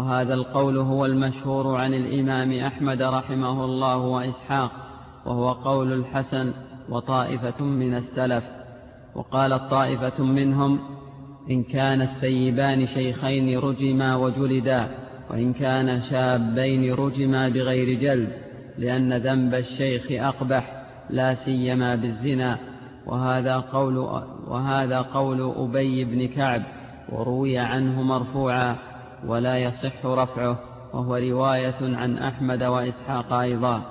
وهذا القول هو المشهور عن الإمام أحمد رحمه الله وإسحاق وهو قول الحسن وطائفة من السلف. وقالت طائفة منهم إن كان الثيبان شيخين رجما وجلدا وإن كان شابين رجما بغير جلد لأن ذنب الشيخ أقبح لا سيما بالزنا. وهذا قول, وهذا قول أبي بن كعب وروي عنه مرفوعا. ولا يصح رفعه وهو رواية عن أحمد وإسحاق أيضا.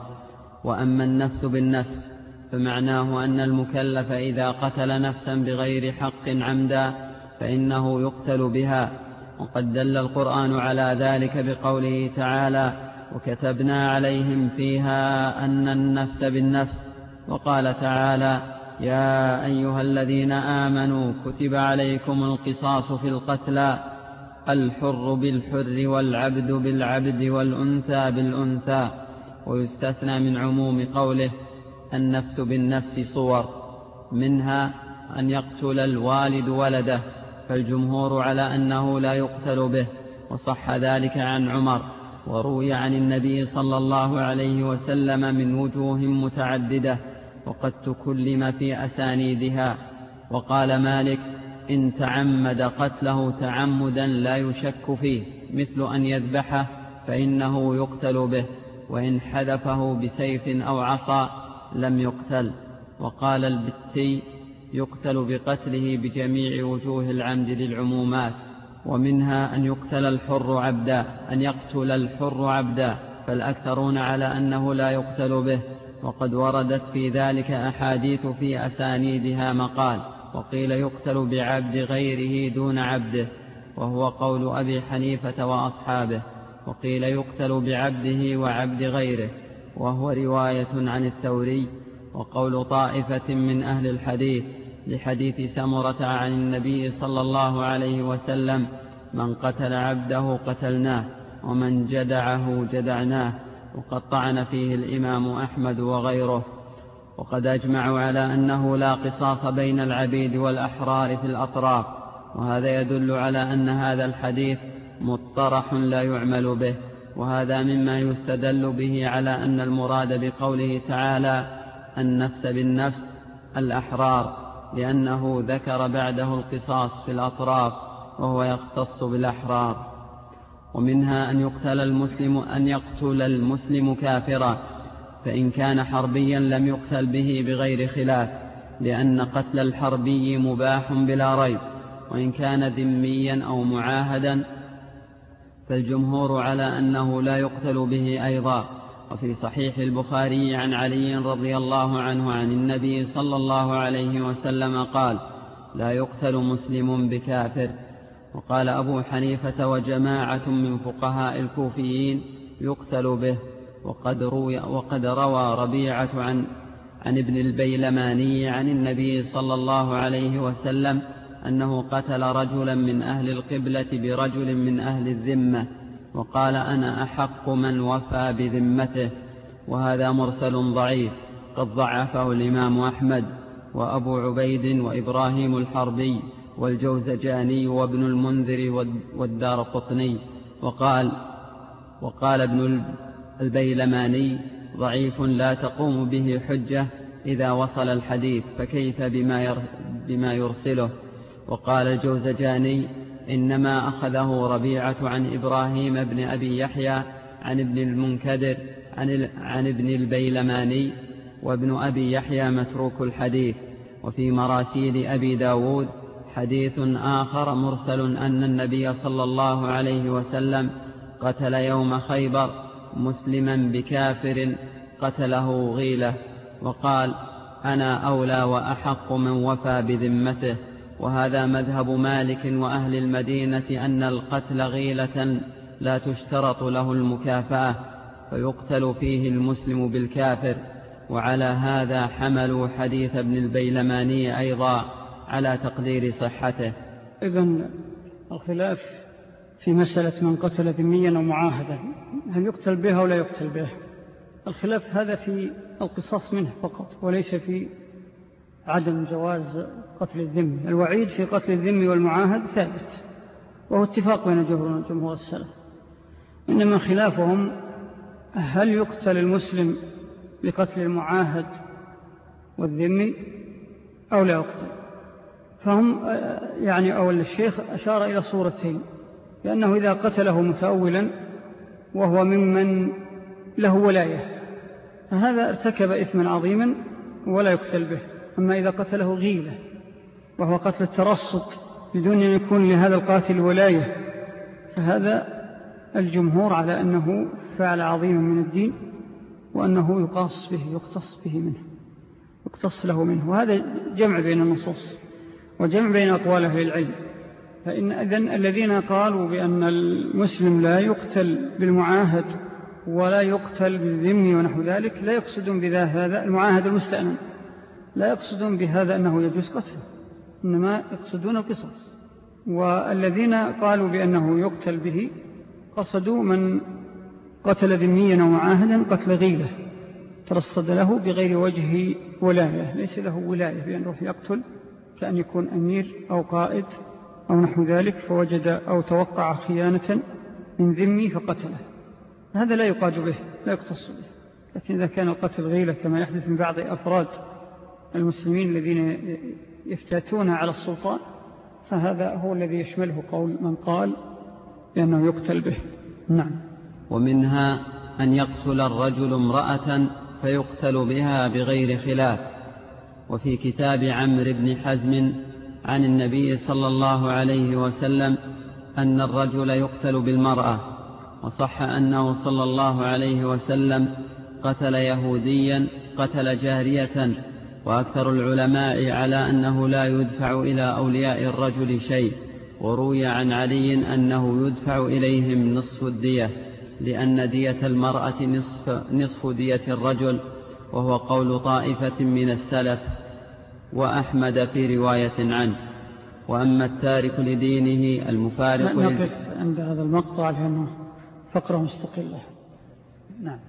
وأما النفس بالنفس فمعناه أن المكلف إذا قتل نفسا بغير حق عمدا فإنه يقتل بها. وقد دل القرآن على ذلك بقوله تعالى وكتبنا عليهم فيها أن النفس بالنفس وقال تعالى يا أيها الذين آمنوا كتب عليكم القصاص في القتلى الحر بالحر والعبد بالعبد والأنثى بالأنثى ويستثنى من عموم قوله النفس بالنفس صور منها أن يقتل الوالد ولده فالجمهور على أنه لا يقتل به وصح ذلك عن عمر وروي عن النبي صلى الله عليه وسلم من وجوه متعددة وقد تكلم في أسانيدها وقال مالك إن تعمد قتله تعمدا لا يشك فيه مثل أن يذبحه فإنه يقتل به وإن حذفه بسيف أو عصا لم يقتل. وقال البتي يقتل بقتله بجميع وجوه العمد للعمومات ومنها أن يقتل الحر عبدا أن يقتل الحر عبدا فالأكثرون على أنه لا يقتل به. وقد وردت في ذلك أحاديث في أسانيدها مقال. وقيل يقتل بعبد غيره دون عبده وهو قول أبي حنيفة وأصحابه وقيل يقتل بعبده وعبد غيره وهو رواية عن الثوري وقول طائفة من أهل الحديث لحديث سمرة عن النبي صلى الله عليه وسلم من قتل عبده قتلناه ومن جدعه جدعناه وقد طعن فيه الإمام أحمد وغيره. وقد أجمعوا على أنه لا قصاص بين العبيد والأحرار في الأطراف وهذا يدل على أن هذا الحديث مطرح لا يعمل به وهذا مما يستدل به على أن المراد بقوله تعالى النفس بالنفس الأحرار لأنه ذكر بعده القصاص في الأطراف وهو يختص بالأحرار. ومنها أن يقتل المسلم أن يقتل المسلم كافرا. فإن كان حربيا لم يقتل به بغير خلاف لأن قتل الحربي مباح بلا ريب. وإن كان ذميا أو معاهدا فالجمهور على أنه لا يقتل به أيضا. وفي صحيح البخاري عن علي رضي الله عنه عن النبي صلى الله عليه وسلم قال لا يقتل مسلم بكافر. وقال أبو حنيفة وجماعة من فقهاء الكوفيين يقتل به. وقد, روي وقد روى ربيعة عن, عن ابن البيلماني عن النبي صلى الله عليه وسلم أنه قتل رجلا من أهل القبلة برجل من أهل الذمة وقال أنا أحق من وفى بذمته وهذا مرسل ضعيف قد ضعفه الإمام أحمد وأبو عبيد وإبراهيم الحربي والجوزجاني وابن المنذر والدار قطني وقال وقال ابن البيلماني ضعيف لا تقوم به حجة إذا وصل الحديث فكيف بما, بما يرسله؟ وقال الجوزجاني إنما أخذه ربيعة عن إبراهيم بن أبي يحيى عن ابن المنكدر عن, عن ابن البيلماني وابن أبي يحيى متروك الحديث. وفي مراسيل أبي داود حديث آخر مرسل أن النبي صلى الله عليه وسلم قتل يوم خيبر مسلما بكافر قتله غيلة وقال أنا أولى وأحق من وفى بذمته وهذا مذهب مالك وأهل المدينة أن القتل غيلة لا تشترط له المكافأة فيقتل فيه المسلم بالكافر وعلى هذا حملوا حديث ابن البيلماني أيضا على تقدير صحته. إذن الخلاف في مسألة من قتل ذميا أو معاهدا هل يقتل بها أو لا يقتل بها الخلاف هذا في القصاص منه فقط وليس في عدم جواز قتل الذم الوعيد في قتل الذم والمعاهد ثابت وهو اتفاق بين جمهور السلف. إنما خلافهم هل يقتل المسلم بقتل المعاهد والذمي أو لا يقتل؟ فهم يعني أول الشيخ أشار إلى صورتين. لأنه إذا قتله متأولا وهو ممن له ولاية فهذا ارتكب إثما عظيما ولا يقتل به. أما إذا قتله غيلة وهو قتل الترصد بدون أن يكون لهذا القاتل ولاية فهذا الجمهور على أنه فعل عظيما من الدين وأنه يقاص به يقتص به منه يقتص له منه. وهذا جمع بين النصوص وجمع بين أقوال أهل العلم فإن أذن الذين قالوا بأن المسلم لا يقتل بالمعاهد ولا يقتل بالذم ونحو ذلك لا يقصدون بذا هذا المعاهد المستأمن لا يقصدون بهذا أنه يجوز قتله إنما يقصدون القصص والذين قالوا بأنه يقتل به قصدوا من قتل ذميا ومعاهدا قتل غيبة ترصد له بغير وجه ولاية ليس له ولاية بأن روح يقتل كأن يكون أمير أو قائد أو نحو ذلك فوجد أو توقع خيانة من ذمي فقتله. هذا لا يقاد به لا يقتص به. لكن إذا كان القتل غيلة كما يحدث من بعض أفراد المسلمين الذين يفتاتون على السلطان فهذا هو الذي يشمله قول من قال بأنه يقتل به. نعم. ومنها أن يقتل الرجل امرأة فيقتل بها بغير خلاف. وفي كتاب عمر بن حزم عن النبي صلى الله عليه وسلم أن الرجل يقتل بالمرأة وصح أنه صلى الله عليه وسلم قتل يهوديا قتل جارية وأكثر العلماء على أنه لا يدفع إلى أولياء الرجل شيء وروي عن علي أنه يدفع إليهم نصف الدية لأن دية المرأة نصف, نصف دية الرجل وهو قول طائفة من السلف. وأحمد في رواية عنه. وأما التارك لدينه المفارق نقف عند هذا المقطع لأنه فقرة مستقلة. نعم.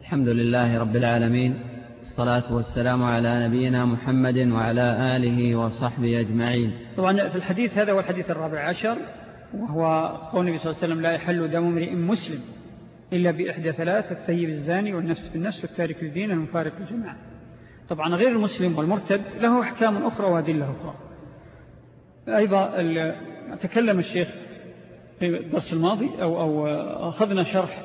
الحمد لله رب العالمين الصلاة والسلام على نبينا محمد وعلى آله وصحبه أجمعين. طبعا في الحديث هذا هو الحديث الرابع عشر وهو قول النبي صلى الله عليه وسلم لا يحل دم امرئ مسلم إلا بإحدى ثلاث الثيب الزاني والنفس بالنفس والتارك للدين المفارق للجماعة طبعا غير المسلم والمرتد له أحكام أخرى وأدلة أخرى. أيضا تكلم الشيخ في الدرس الماضي أو, أو أخذنا شرح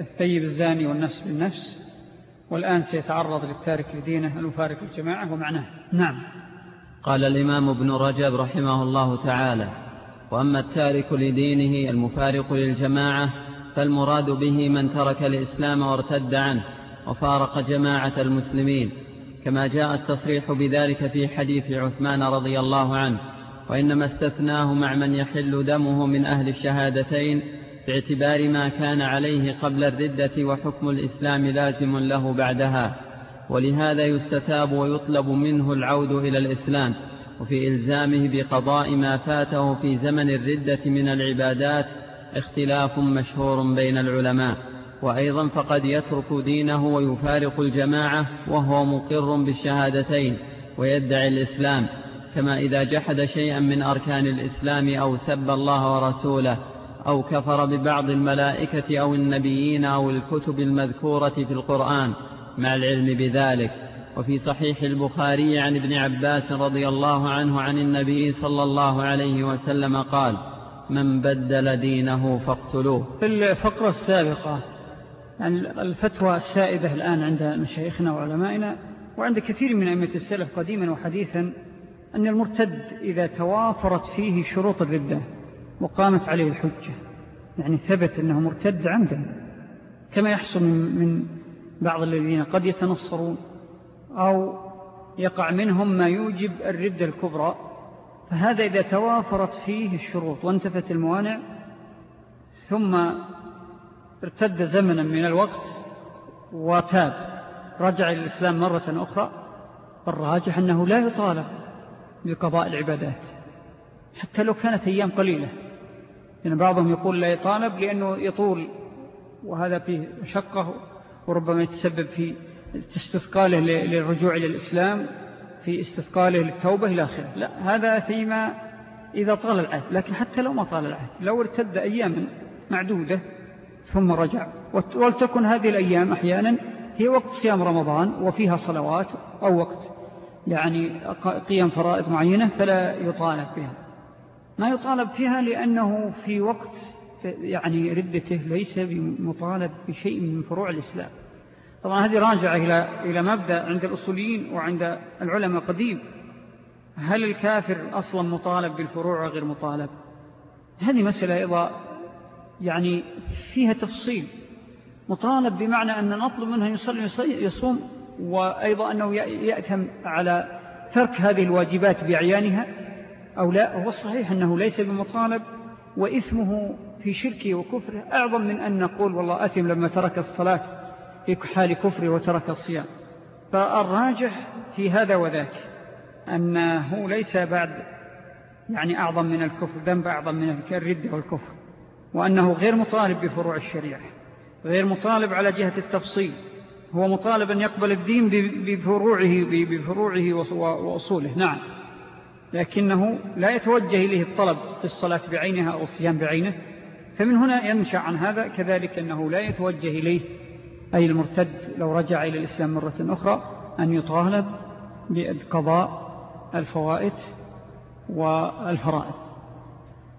الثيب الزاني والنفس بالنفس والآن سيتعرض للتارك لدينه المفارق الجماعة ومعناه. نعم. قال الإمام ابن رجب رحمه الله تعالى وأما التارك لدينه المفارق للجماعة فالمراد به من ترك الإسلام وارتد عنه. وفارق جماعة المسلمين كما جاء التصريح بذلك في حديث عثمان رضي الله عنه وإنما استثناه مع من يحل دمه من أهل الشهادتين باعتبار ما كان عليه قبل الردة وحكم الإسلام لازم له بعدها ولهذا يستتاب ويطلب منه العود إلى الإسلام وفي إلزامه بقضاء ما فاته في زمن الردة من العبادات اختلاف مشهور بين العلماء. وأيضا فقد يترك دينه ويفارق الجماعة وهو مقر بالشهادتين ويدعي الإسلام كما إذا جحد شيئا من أركان الإسلام أو سب الله ورسوله أو كفر ببعض الملائكة أو النبيين أو الكتب المذكورة في القرآن مع العلم بذلك. وفي صحيح البخاري عن ابن عباس رضي الله عنه عن النبي صلى الله عليه وسلم قال من بدل دينه فاقتلوه. في الفقرة السابقة يعني الفتوى السائدة الآن عند مشايخنا وعلمائنا وعند كثير من أئمة السلف قديما وحديثا أن المرتد إذا توافرت فيه شروط الردة وقامت عليه الحجة يعني ثبت أنه مرتد عمدا. كما يحصل من, من بعض الذين قد يتنصرون أو يقع منهم ما يوجب الردة الكبرى فهذا إذا توافرت فيه الشروط وانتفت الموانع ثم ارتد زمنا من الوقت وتاب. رجع إلى الإسلام مرة أخرى. الراجح أنه لا يطالب بقضاء العبادات. حتى لو كانت أيام قليلة. لأن بعضهم يقول لا يطالب لأنه يطول. وهذا فيه مشقة وربما يتسبب في استثقاله للرجوع إلى الإسلام في استثقاله للتوبة إلى آخره. لا هذا فيما إذا طال العهد. لكن حتى لو ما طال العهد لو ارتد أياما معدودة ثم رجع. ولتكن هذه الأيام أحيانا هي وقت صيام رمضان وفيها صلوات أو وقت يعني قيام فرائض معينة فلا يطالب بها. ما يطالب فيها لأنه في وقت يعني ردته ليس بمطالب بشيء من فروع الإسلام. طبعا هذه راجعة إلى, إلى مبدأ عند الأصوليين وعند العلماء قديم. هل الكافر أصلا مطالب بالفروع وغير مطالب؟ هذه مسألة أيضا يعني فيها تفصيل مطالب بمعنى أن نطلب منه يصلي يصوم وأيضا أنه يأتم على ترك هذه الواجبات بعيانها أو لا؟ هو الصحيح أنه ليس بمطالب وإثمه في شركه وكفره أعظم من أن نقول والله أثم لما ترك الصلاة في حال كفره وترك الصيام. فالراجح في هذا وذاك أنه ليس بعد يعني أعظم من الكفر ذنب أعظم من الردة والكفر. وأنه غير مطالب بفروع الشريعة غير مطالب على جهة التفصيل هو مطالب أن يقبل الدين بفروعه, بفروعه وأصوله. نعم. لكنه لا يتوجه إليه الطلب في الصلاة بعينها أو الصيام بعينه. فمن هنا ينشأ عن هذا كذلك أنه لا يتوجه إليه أي المرتد لو رجع إلى الإسلام مرة أخرى أن يطالب بقضاء الفوائد والفرائد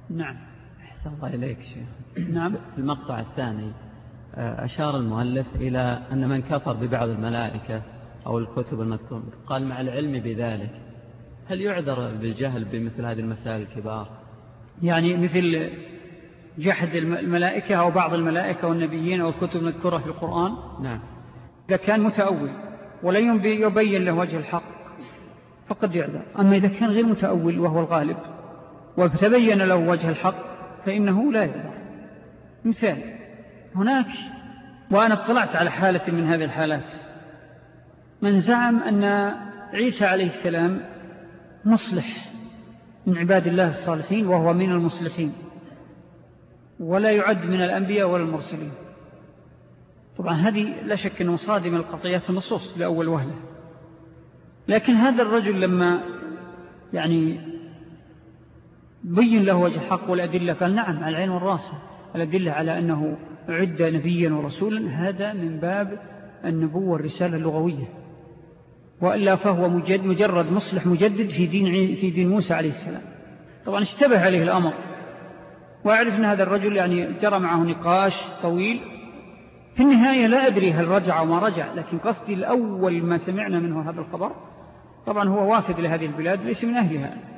نعم. أحسن الله إليك شيخ. نعم. في المقطع الثاني آه، أشار المؤلف إلى أن من كفر ببعض الملائكة أو الكتب المذكورة قال مع العلم بذلك. هل يعذر بالجهل بمثل هذه المسائل الكبار؟ يعني مثل جحد الملائكة أو بعض الملائكة والنبيين أو الكتب المذكورة في القرآن؟ نعم. إذا كان متأول ولا يبين له وجه الحق فقد يعذر. أما إذا كان غير متأول وهو الغالب وتبين له وجه الحق فإنه لا يعذر مثال هناك وأنا اطلعت على حالة من هذه الحالات. من زعم أن عيسى عليه السلام مصلح من عباد الله الصالحين وهو من المصلحين ولا يعد من الأنبياء ولا المرسلين. طبعا هذه لا شك أنه صادم القطيات النصوص لأول وهلة. لكن هذا الرجل لما يعني بين له وجه الحق والأدلة. قال نعم على العين والراسة الأدلة على أنه عد نبيا ورسولا. هذا من باب النبوة والرسالة اللغوية. وإلا فهو مجرد مصلح مجدد في دين, في دين موسى عليه السلام. طبعا اشتبه عليه الأمر. وأعرف أن هذا الرجل يعني جرى معه نقاش طويل. في النهاية لا أدري هل رجع أو ما رجع لكن قصدي الأول ما سمعنا منه هذا الخبر. طبعا هو وافد لهذه البلاد ليس من أهلها.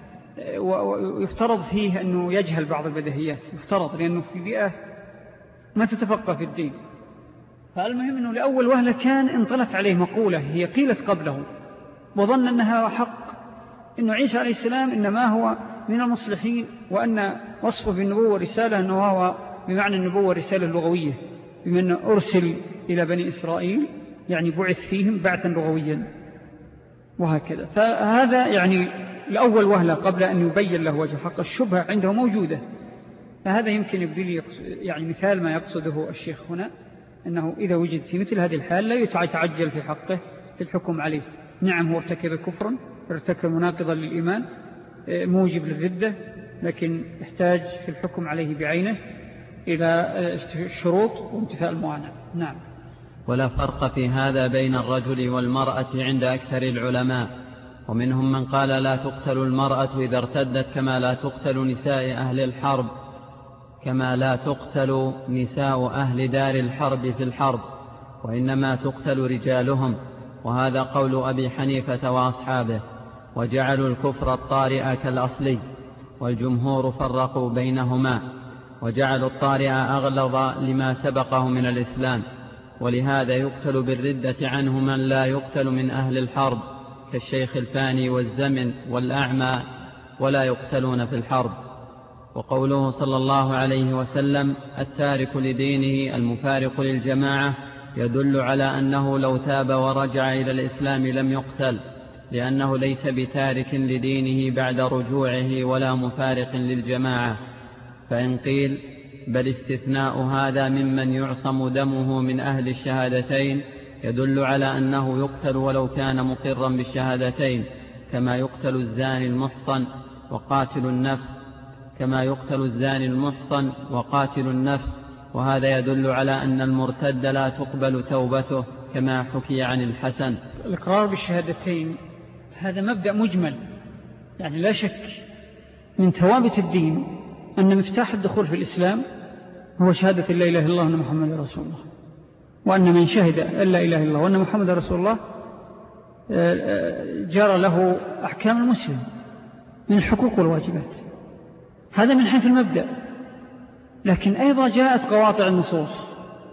ويفترض فيه أنه يجهل بعض البدهيات يفترض لأنه في بيئة ما تتفقه في الدين. فالمهم أنه لأول وهلة كان انطلت عليه مقولة هي قيلت قبله وظن أنها حق أنه عيسى عليه السلام إنما هو من المصلحين وأن وصفه بالنبوة والرسالة أنه هو بمعنى النبوة والرسالة اللغوية بمن أرسل إلى بني إسرائيل يعني بعث فيهم بعثا لغويا وهكذا. فهذا يعني الأول وهلة قبل أن يبين له وجه حق الشبهة عنده موجودة. فهذا يمكن يبدي يعني مثال ما يقصده الشيخ هنا أنه إذا وجد في مثل هذه الحال لا يتعجل في حقه في الحكم عليه. نعم هو ارتكب كفرا ارتكب مناقضا للإيمان آه، موجب للردة لكن يحتاج في الحكم عليه بعينه إلى الشروط آه، وانتفاء الموانع نعم. ولا فرق في هذا بين الرجل والمرأة عند أكثر العلماء. ومنهم من قال لا تقتل المرأة إذا ارتدت كما لا تقتل نساء أهل الحرب كما لا تقتل نساء أهل دار الحرب في الحرب وإنما تقتل رجالهم. وهذا قول أبي حنيفة وأصحابه وجعلوا الكفر الطارئ كالأصلي والجمهور فرقوا بينهما وجعلوا الطارئ أغلظ لما سبقه من الإسلام. ولهذا يقتل بالردة عنه من لا يقتل من أهل الحرب. كالشيخ الفاني والزمن والأعمى ولا يقتلون في الحرب. وقوله صلى الله عليه وسلم التارك لدينه المفارق للجماعة يدل على أنه لو تاب ورجع إلى الإسلام لم يقتل لأنه ليس بتارك لدينه بعد رجوعه ولا مفارق للجماعة. فإن قيل بل استثناء هذا ممن يعصم دمه من أهل الشهادتين يدل على أنه يقتل ولو كان مقرا بالشهادتين كما يقتل الزاني المحصن وقاتل النفس كما يقتل الزاني المحصن وقاتل النفس. وهذا يدل على أن المرتد لا تقبل توبته كما حكي عن الحسن. الإقرار بالشهادتين هذا مبدأ مجمل يعني لا شك من ثوابت الدين أن مفتاح الدخول في الإسلام هو شهادة لا إله إلا الله محمد رسول الله. وأن من شهد أن لا إله إلا الله وأن محمد رسول الله آه، آه، جرى له أحكام المسلم من الحقوق والواجبات. هذا من حيث المبدأ. لكن أيضا جاءت قواطع النصوص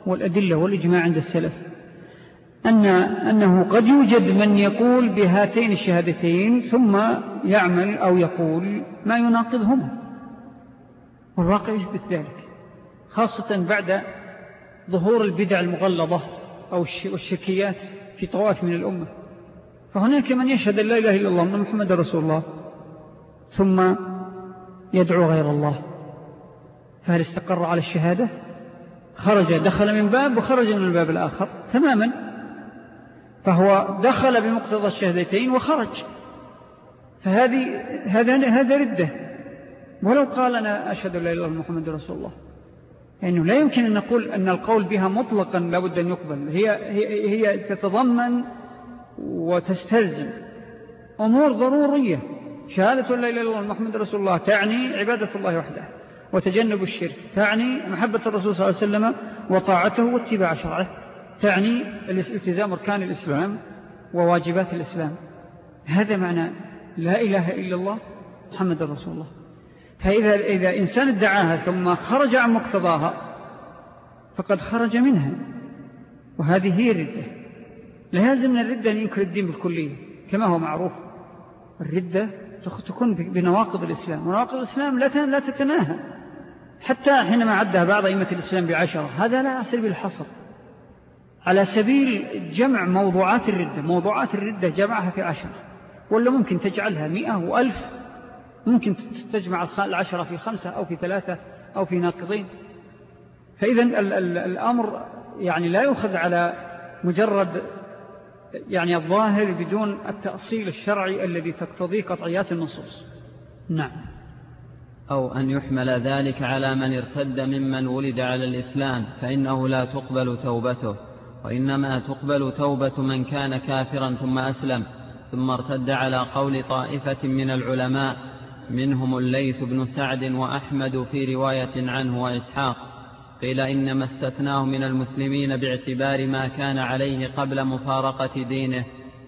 والأدلة والإجماع عند السلف أن أنه قد يوجد من يقول بهاتين الشهادتين ثم يعمل أو يقول ما يناقضهما. والواقع يثبت ذلك خاصة بعد ظهور البدع المغلظة أو الشركيات في طوائف من الأمة. فهناك من يشهد لا إله إلا الله من محمد رسول الله ثم يدعو غير الله. فهل استقر على الشهادة؟ خرج دخل من باب وخرج من الباب الآخر تماما. فهو دخل بمقتضى الشهدتين وخرج. فهذه هذا هذا ردة. ولو قال أنا أشهد لا إله إلا محمد رسول الله. لأنه لا يمكن أن نقول أن القول بها مطلقا لابد أن يقبل. هي, هي, هي تتضمن وتستلزم أمور ضرورية. شهادة لا إله إلا الله محمد رسول الله تعني عبادة الله وحده وتجنب الشرك تعني محبة الرسول صلى الله عليه وسلم وطاعته واتباع شرعه تعني الالتزام أركان الإسلام وواجبات الإسلام. هذا معنى لا إله إلا الله محمد رسول الله. فإذا إذا إنسان ادعاها ثم خرج عن مقتضاها فقد خرج منها وهذه هي الردة. لا يلزم من الردة أن ينكر الدين بالكلية كما هو معروف. الردة تكون بنواقض الإسلام ونواقض الإسلام لا تتناهى. حتى حينما عدها بعض أئمة الإسلام بعشرة هذا لا يصل بالحصر. على سبيل جمع موضوعات الردة موضوعات الردة جمعها في عشرة ولا ممكن تجعلها مئة وألف ممكن تجمع العشرة في خمسة أو في ثلاثة أو في ناقضين. فإذا الأمر يعني لا يؤخذ على مجرد يعني الظاهر بدون التأصيل الشرعي الذي تقتضي قطعيات النصوص. نعم. أو أن يحمل ذلك على من ارتد ممن ولد على الإسلام فإنه لا تقبل توبته وإنما تقبل توبة من كان كافرا ثم أسلم ثم ارتد على قول طائفة من العلماء منهم الليث بن سعد وأحمد في رواية عنه وإسحاق قيل إنما استثناه من المسلمين باعتبار ما كان عليه قبل مفارقة دينه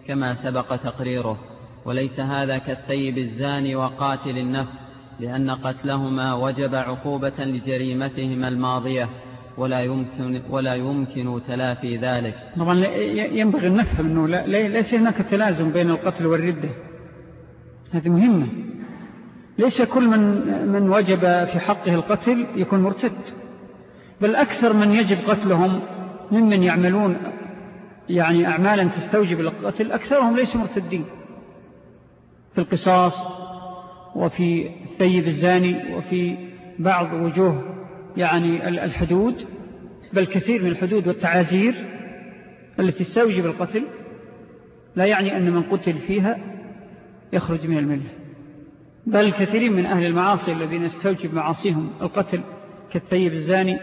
كما سبق تقريره. وليس هذا كالثيب الزاني وقاتل النفس لأن قتلهما وجب عقوبة لجريمتهما الماضية ولا يمكن, ولا يمكن تلافي ذلك. طبعا ينبغي أن نفهم أنه ليس هناك تلازم بين القتل والردة. هذه مهمة. ليس كل من, من وجب في حقه القتل يكون مرتد بل أكثر من يجب قتلهم ممن يعملون يعني أعمالا تستوجب القتل أكثرهم ليسوا مرتدين. في القصاص وفي الثيب الزاني وفي بعض وجوه يعني الحدود بل كثير من الحدود والتعازير التي تستوجب القتل لا يعني أن من قتل فيها يخرج من الملة. بل كثيرين من أهل المعاصي الذين استوجب معاصيهم القتل كالثيب الزاني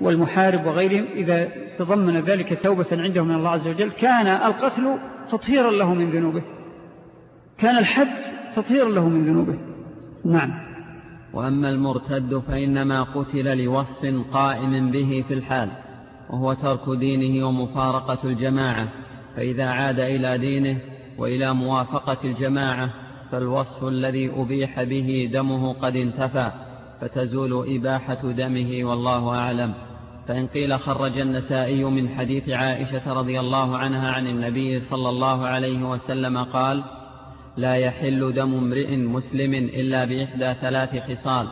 والمحارب وغيرهم إذا تضمن ذلك توبة عندهم من الله عز وجل كان القتل تطهيرا له من ذنوبه. كان الحد تطهيرا له من ذنوبه. نعم. وأما المرتد فإنما قتل لوصف قائم به في الحال وهو ترك دينه ومفارقة الجماعة فإذا عاد إلى دينه وإلى موافقة الجماعة فالوصف الذي أبيح به دمه قد انتفى فتزول إباحة دمه والله أعلم. فإن قيل خرج النسائي من حديث عائشة رضي الله عنها عن النبي صلى الله عليه وسلم قال لا يحل دم امرئ مسلم إلا بإحدى ثلاث خصال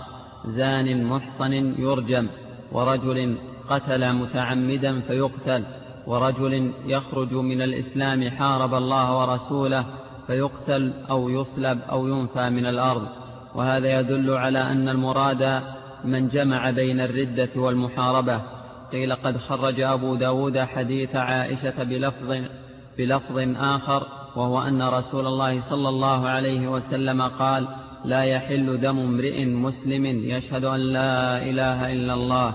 زان محصن يرجم ورجل قتل متعمدا فيقتل ورجل يخرج من الإسلام حارب الله ورسوله فيقتل أو يصلب أو ينفى من الأرض. وهذا يدل على أن المراد من جمع بين الردة والمحاربة. قيل قد خرج أبو داود حديث عائشة بلفظ, بلفظ آخر وهو أن رسول الله صلى الله عليه وسلم قال لا يحل دم امرئ مسلم يشهد أن لا إله إلا الله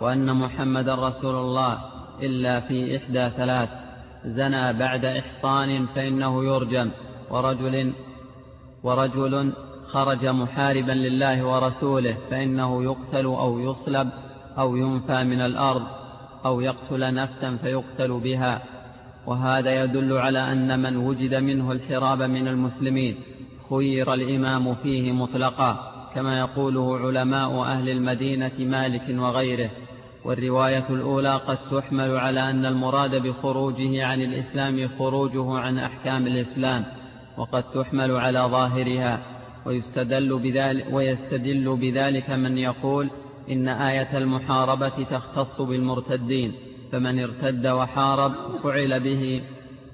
وأن محمد رسول الله إلا في إحدى ثلاث. زنى بعد إحصان فإنه يرجم. ورجل ورجل خرج محاربا لله ورسوله فإنه يقتل أو يصلب أو ينفى من الأرض أو يقتل نفسا فيقتل بها. وهذا يدل على أن من وجد منه الحراب من المسلمين خير الإمام فيه مطلقا كما يقوله علماء أهل المدينة مالك وغيره. والرواية الأولى قد تحمل على أن المراد بخروجه عن الإسلام خروجه عن أحكام الإسلام. وقد تحمل على ظاهرها ويستدل بذلك, ويستدل بذلك من يقول إن آية المحاربة تختص بالمرتدين فمن ارتد وحارب فعل به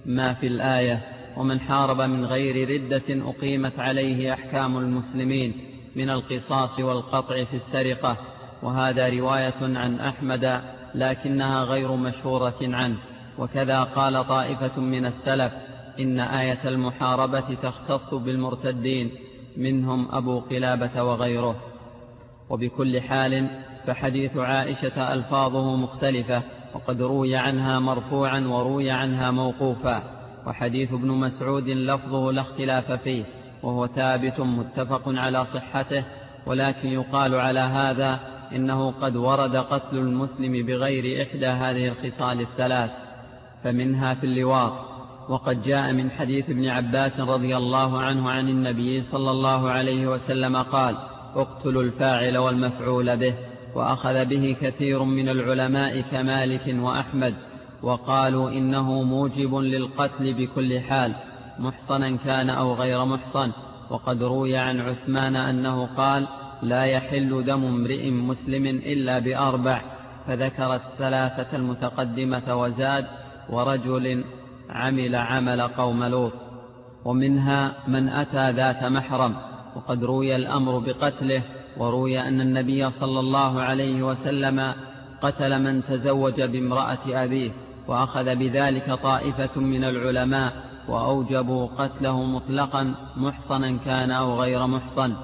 ما في الآية ومن حارب من غير ردة أقيمت عليه أحكام المسلمين من القصاص والقطع في السرقة. وهذا رواية عن أحمد لكنها غير مشهورة عنه. وكذا قال طائفة من السلف إن آية المحاربة تختص بالمرتدين منهم أبو قلابة وغيره. وبكل حال فحديث عائشة ألفاظه مختلفة وقد روي عنها مرفوعا وروي عنها موقوفا. وحديث ابن مسعود لفظه لا اختلاف فيه وهو ثابت متفق على صحته ولكن يقال على هذا إنه قد ورد قتل المسلم بغير إحدى هذه الخصال الثلاث. فمنها في اللواط. وقد جاء من حديث ابن عباس رضي الله عنه عن النبي صلى الله عليه وسلم قال اقتلوا الفاعل والمفعول به وأخذ به كثير من العلماء كمالك وأحمد وقالوا إنه موجب للقتل بكل حال محصنا كان أو غير محصن وقد روي عن عثمان أنه قال لا يحل دم امرئ مسلم إلا بأربع فذكر الثلاثة المتقدمة وزاد ورجل عمل عمل قوم لوط ومنها من أتى ذات محرم وقد روي الأمر بقتله وروي أن النبي صلى الله عليه وسلم قتل من تزوج بامرأة أبيه وأخذ بذلك طائفة من العلماء وأوجبوا قتله مطلقا محصنا كان أو غير محصن.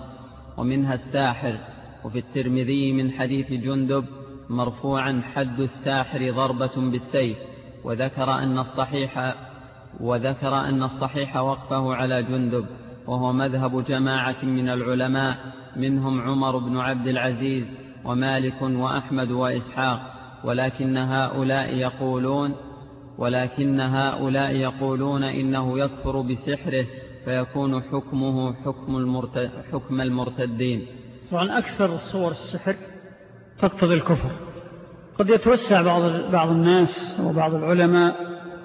ومنها الساحر وفي الترمذي من حديث جندب مرفوعا حد الساحر ضربة بالسيف. وذكر أن الصحيح وذكر أن الصحيح وقفه على جندب وهو مذهب جماعة من العلماء منهم عمر بن عبد العزيز ومالك وأحمد وإسحاق ولكن هؤلاء يقولون ولكن هؤلاء يقولون إنه يكفر بسحره فيكون حكمه حكم, المرتد حكم المرتدين. طبعا أكثر صور السحر تقتضي الكفر. قد يتوسع بعض, بعض الناس وبعض العلماء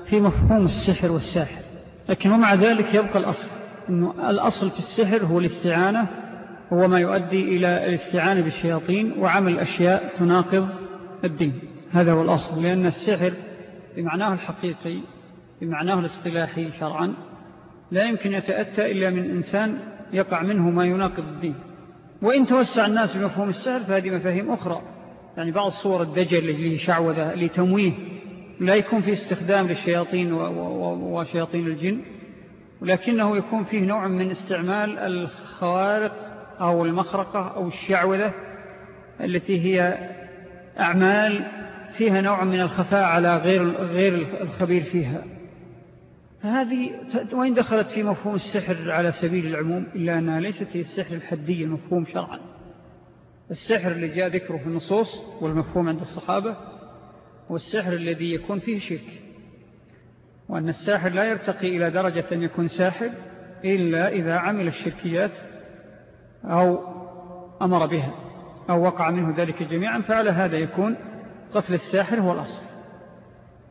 في مفهوم السحر والساحر لكن ومع ذلك يبقى الأصل أنه الأصل في السحر هو الاستعانة هو ما يؤدي إلى الاستعانة بالشياطين وعمل أشياء تناقض الدين هذا هو الأصل لأن السحر بمعناه الحقيقي بمعناه الاصطلاحي شرعا لا يمكن يتأتى إلا من إنسان يقع منه ما يناقض الدين وإن توسع الناس بمفهوم السحر فهذه مفاهيم أخرى. يعني بعض صور الدجل اللي شعوذة لتمويه لا يكون فيه استخدام للشياطين وشياطين الجن ولكنه يكون فيه نوع من استعمال الخوارق أو المخرقة أو الشعوذة التي هي أعمال فيها نوع من الخفاء على غير, غير الخبير فيها. فهذه وإن دخلت في مفهوم السحر على سبيل العموم إلا أنها ليست هي السحر الحدي المفهوم شرعا. السحر اللي جاء ذكره في النصوص والمفهوم عند الصحابة هو السحر الذي يكون فيه شرك وأن الساحر لا يرتقي إلى درجة أن يكون ساحر إلا إذا عمل الشركيات أو أمر بها أو وقع منه ذلك جميعا فعلى هذا يكون قتل الساحر هو الأصل.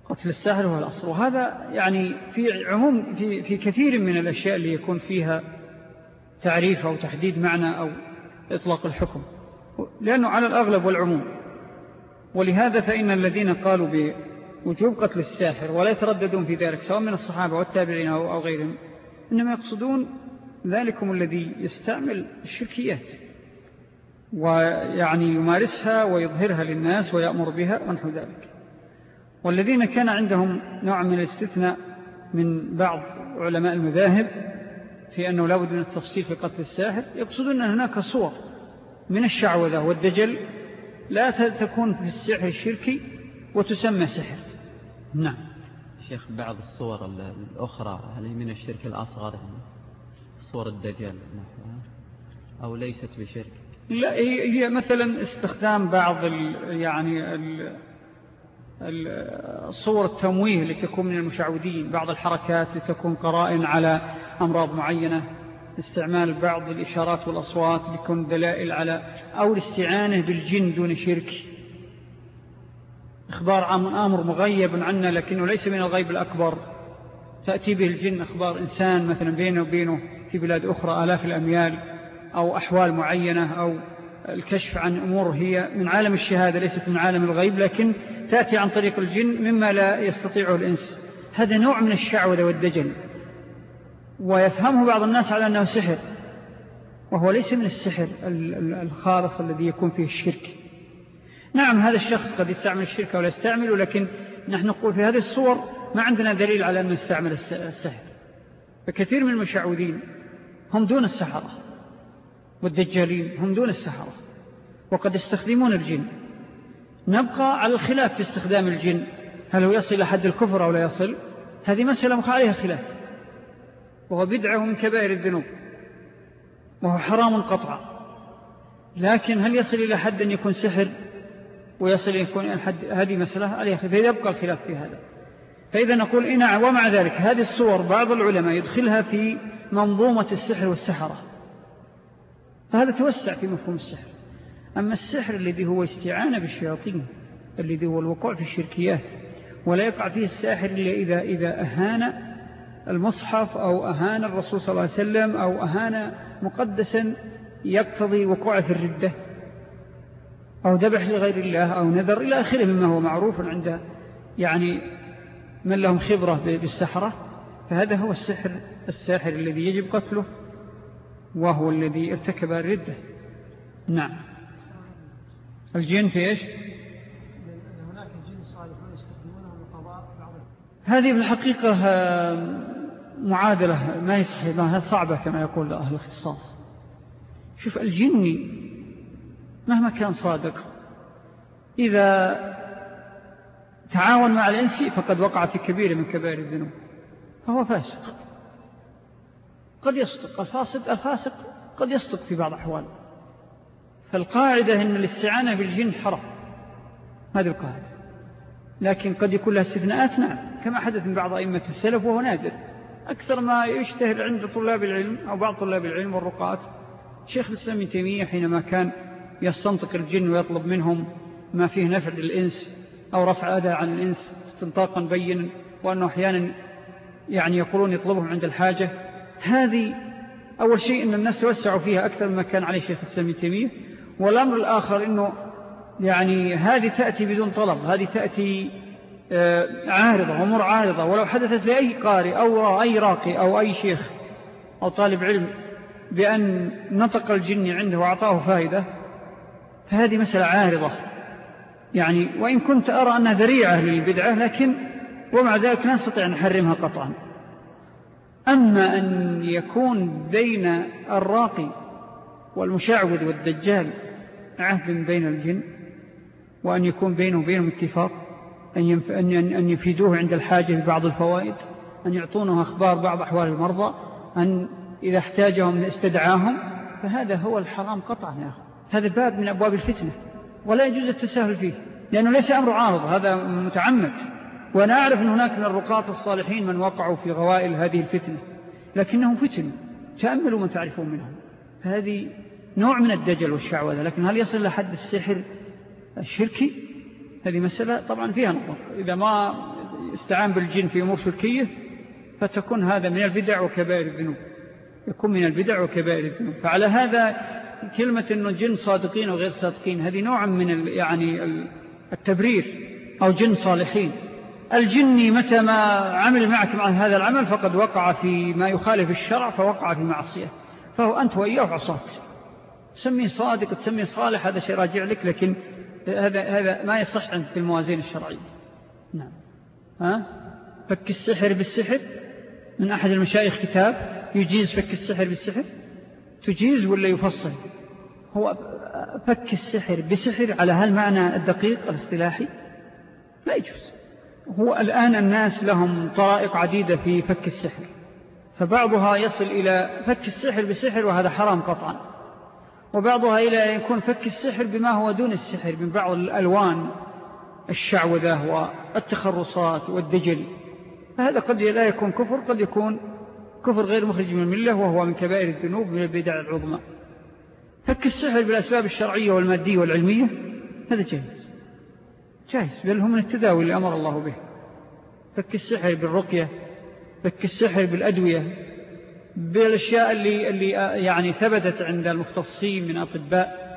قتل الساحر هو الأصل. وهذا يعني في عموم في, في كثير من الأشياء اللي يكون فيها تعريف أو تحديد معنى أو إطلاق الحكم. لأنه على الأغلب والعموم. ولهذا فإن الذين قالوا بوجوب قتل الساحر ولا يترددون في ذلك سواء من الصحابة والتابعين أو غيرهم إنما يقصدون ذلكم الذي يستعمل الشركيات ويعني يمارسها ويظهرها للناس ويأمر بها ونحو ذلك. والذين كان عندهم نوع من الاستثناء من بعض علماء المذاهب في أنه لابد من التفصيل في قتل الساحر يقصدون أن هناك صور من الشعوذة والدجل لا تكون في السحر الشركي وتسمى سحر. نعم. شيخ بعض الصور الأخرى هل هي من الشرك الأصغر صور الدجل أو ليست بشرك. لا هي مثلا استخدام بعض ال يعني ال الصور التمويه لتكون من المشعوذين بعض الحركات لتكون قرائن على أمراض معينة. استعمال بعض الإشارات والأصوات لكون دلائل على أو الاستعانة بالجن دون شرك. إخبار أمر مغيب عنا لكنه ليس من الغيب الأكبر. تأتي به الجن أخبار إنسان مثلا بينه وبينه في بلاد أخرى آلاف الأميال أو أحوال معينة أو الكشف عن أمور هي من عالم الشهادة ليست من عالم الغيب لكن تأتي عن طريق الجن مما لا يستطيعه الإنس. هذا نوع من الشعوذة والدجل. ويفهمه بعض الناس على أنه سحر وهو ليس من السحر الخالص الذي يكون فيه الشرك. نعم هذا الشخص قد يستعمل الشرك ولا يستعمله لكن نحن نقول في هذه الصور ما عندنا دليل على أنه يستعمل السحر. فكثير من المشعوذين هم دون السحرة والدجالين هم دون السحرة وقد يستخدمون الجن. نبقى على الخلاف في استخدام الجن هل هو يصل إلى حد الكفر أو لا يصل؟ هذه مسألة مخ عليها خلاف. وهو بدعة من كبائر الذنوب. وهو حرام قطعا. لكن هل يصل إلى حد أن يكون سحر؟ ويصل إلى يكون الحد هذه مسألة عليها خلاف. يبقى الخلاف في هذا. فإذا نقول إنا ومع ذلك هذه الصور بعض العلماء يدخلها في منظومة السحر والسحرة. فهذا توسع في مفهوم السحر. أما السحر الذي هو استعانة بالشياطين الذي هو الوقوع في الشركيات ولا يقع فيه الساحر إلا إذا, إذا أهان المصحف أو أهان الرسول صلى الله عليه وسلم أو أهان مقدسا يقتضي وقوع في الردة أو ذبح لغير الله أو نذر إلى آخره مما هو معروف عند يعني من لهم خبرة بالسحرة فهذا هو السحر الساحر الذي يجب قتله وهو الذي ارتكب الردة. نعم. الجن في إيش؟ هناك جن صالحون يستخدمونه لقضاء هذه بالحقيقة معادلة ما هذه صعبة كما يقول أهل الاختصاص شوف الجني مهما كان صادق إذا تعاون مع الإنسي فقد وقع في كبير من كبائر الذنوب. فهو فاسق. قد يصدق. الفاسق الفاسق قد يصدق في بعض أحواله فالقاعدة أن الاستعانة بالجن حرام. هذه القاعدة. لكن قد يكون لها استثناءات نعم. كما حدث من بعض أئمة السلف وهو نادر. أكثر ما يشتهر عند طلاب العلم أو بعض طلاب العلم والرقات شيخ الإسلام تيمية حينما كان يستنطق الجن ويطلب منهم ما فيه نفع للإنس أو رفع أداء عن الإنس استنطاقا بينا وأنه أحيانا يعني يقولون يطلبهم عند الحاجة هذه أول شيء أن الناس توسعوا فيها أكثر مما كان عليه شيخ الإسلام تيمية والأمر الآخر أنه يعني هذه تأتي بدون طلب هذه تأتي عارضة ومر عارضة. ولو حدثت لأي قارئ أو أي راقي أو أي شيخ أو طالب علم بأن نطق الجن عنده وأعطاه فائدة فهذه مسألة عارضة. يعني وإن كنت أرى أنها ذريعة للبدعة لكن ومع ذلك لا نستطيع أن نحرمها قطعا. أما أن يكون بين الراقي والمشعوذ والدجال عهد بين الجن وأن يكون بينه وبينهم اتفاق أن, أن يفيدوه عند الحاجة ببعض الفوائد أن يعطونه أخبار بعض أحوال المرضى أن إذا احتاجهم استدعاهم فهذا هو الحرام قطعا يا أخي. هذا باب من أبواب الفتنة ولا يجوز التساهل فيه لأنه ليس أمر عارض هذا متعمد. وأنا أعرف أن هناك من الرقاة الصالحين من وقعوا في غوائل هذه الفتنة لكنهم فتن تأملوا من تعرفون منهم. فهذه نوع من الدجل والشعوذة لكن هل يصل لحد السحر الشركي؟ هذه مسألة طبعا فيها نظر إذا ما استعان بالجن في أمور شركية فتكون هذا من البدع وكبائر الذنوب. يكون من البدع وكبائر الذنوب. فعلى هذا كلمة أنه جن صادقين وغير صادقين هذه نوع من يعني التبرير أو جن صالحين. الجني متى ما عمل معك مع هذا العمل فقد وقع في ما يخالف الشرع فوقع في معصية. فهو أنت وإياه عصاة. تسميه صادق تسميه صالح هذا شيء راجع لك لكن هذا, هذا ما يصح عند في الموازين الشرعية. نعم. ها؟ فك السحر بالسحر. من أحد المشايخ كتاب يجيز فك السحر بالسحر؟ تجيز ولا يفصل؟ هو فك السحر بسحر على هالمعنى الدقيق الاصطلاحي؟ لا يجوز. هو الآن الناس لهم طرائق عديدة في فك السحر. فبعضها يصل إلى فك السحر بسحر وهذا حرام قطعا. وبعضها إلى أن يكون فك السحر بما هو دون السحر من بعض الألوان الشعوذة والتخرصات والدجل. فهذا قد لا يكون كفر قد يكون كفر غير مخرج من الملة وهو من كبائر الذنوب من البدع العظمى. فك السحر بالأسباب الشرعية والمادية والعلمية هذا جائز. جائز بل هو من التداوي اللي أمر الله به. فك السحر بالرقية فك السحر بالأدوية بالأشياء اللي, اللي يعني ثبتت عند المختصين من أطباء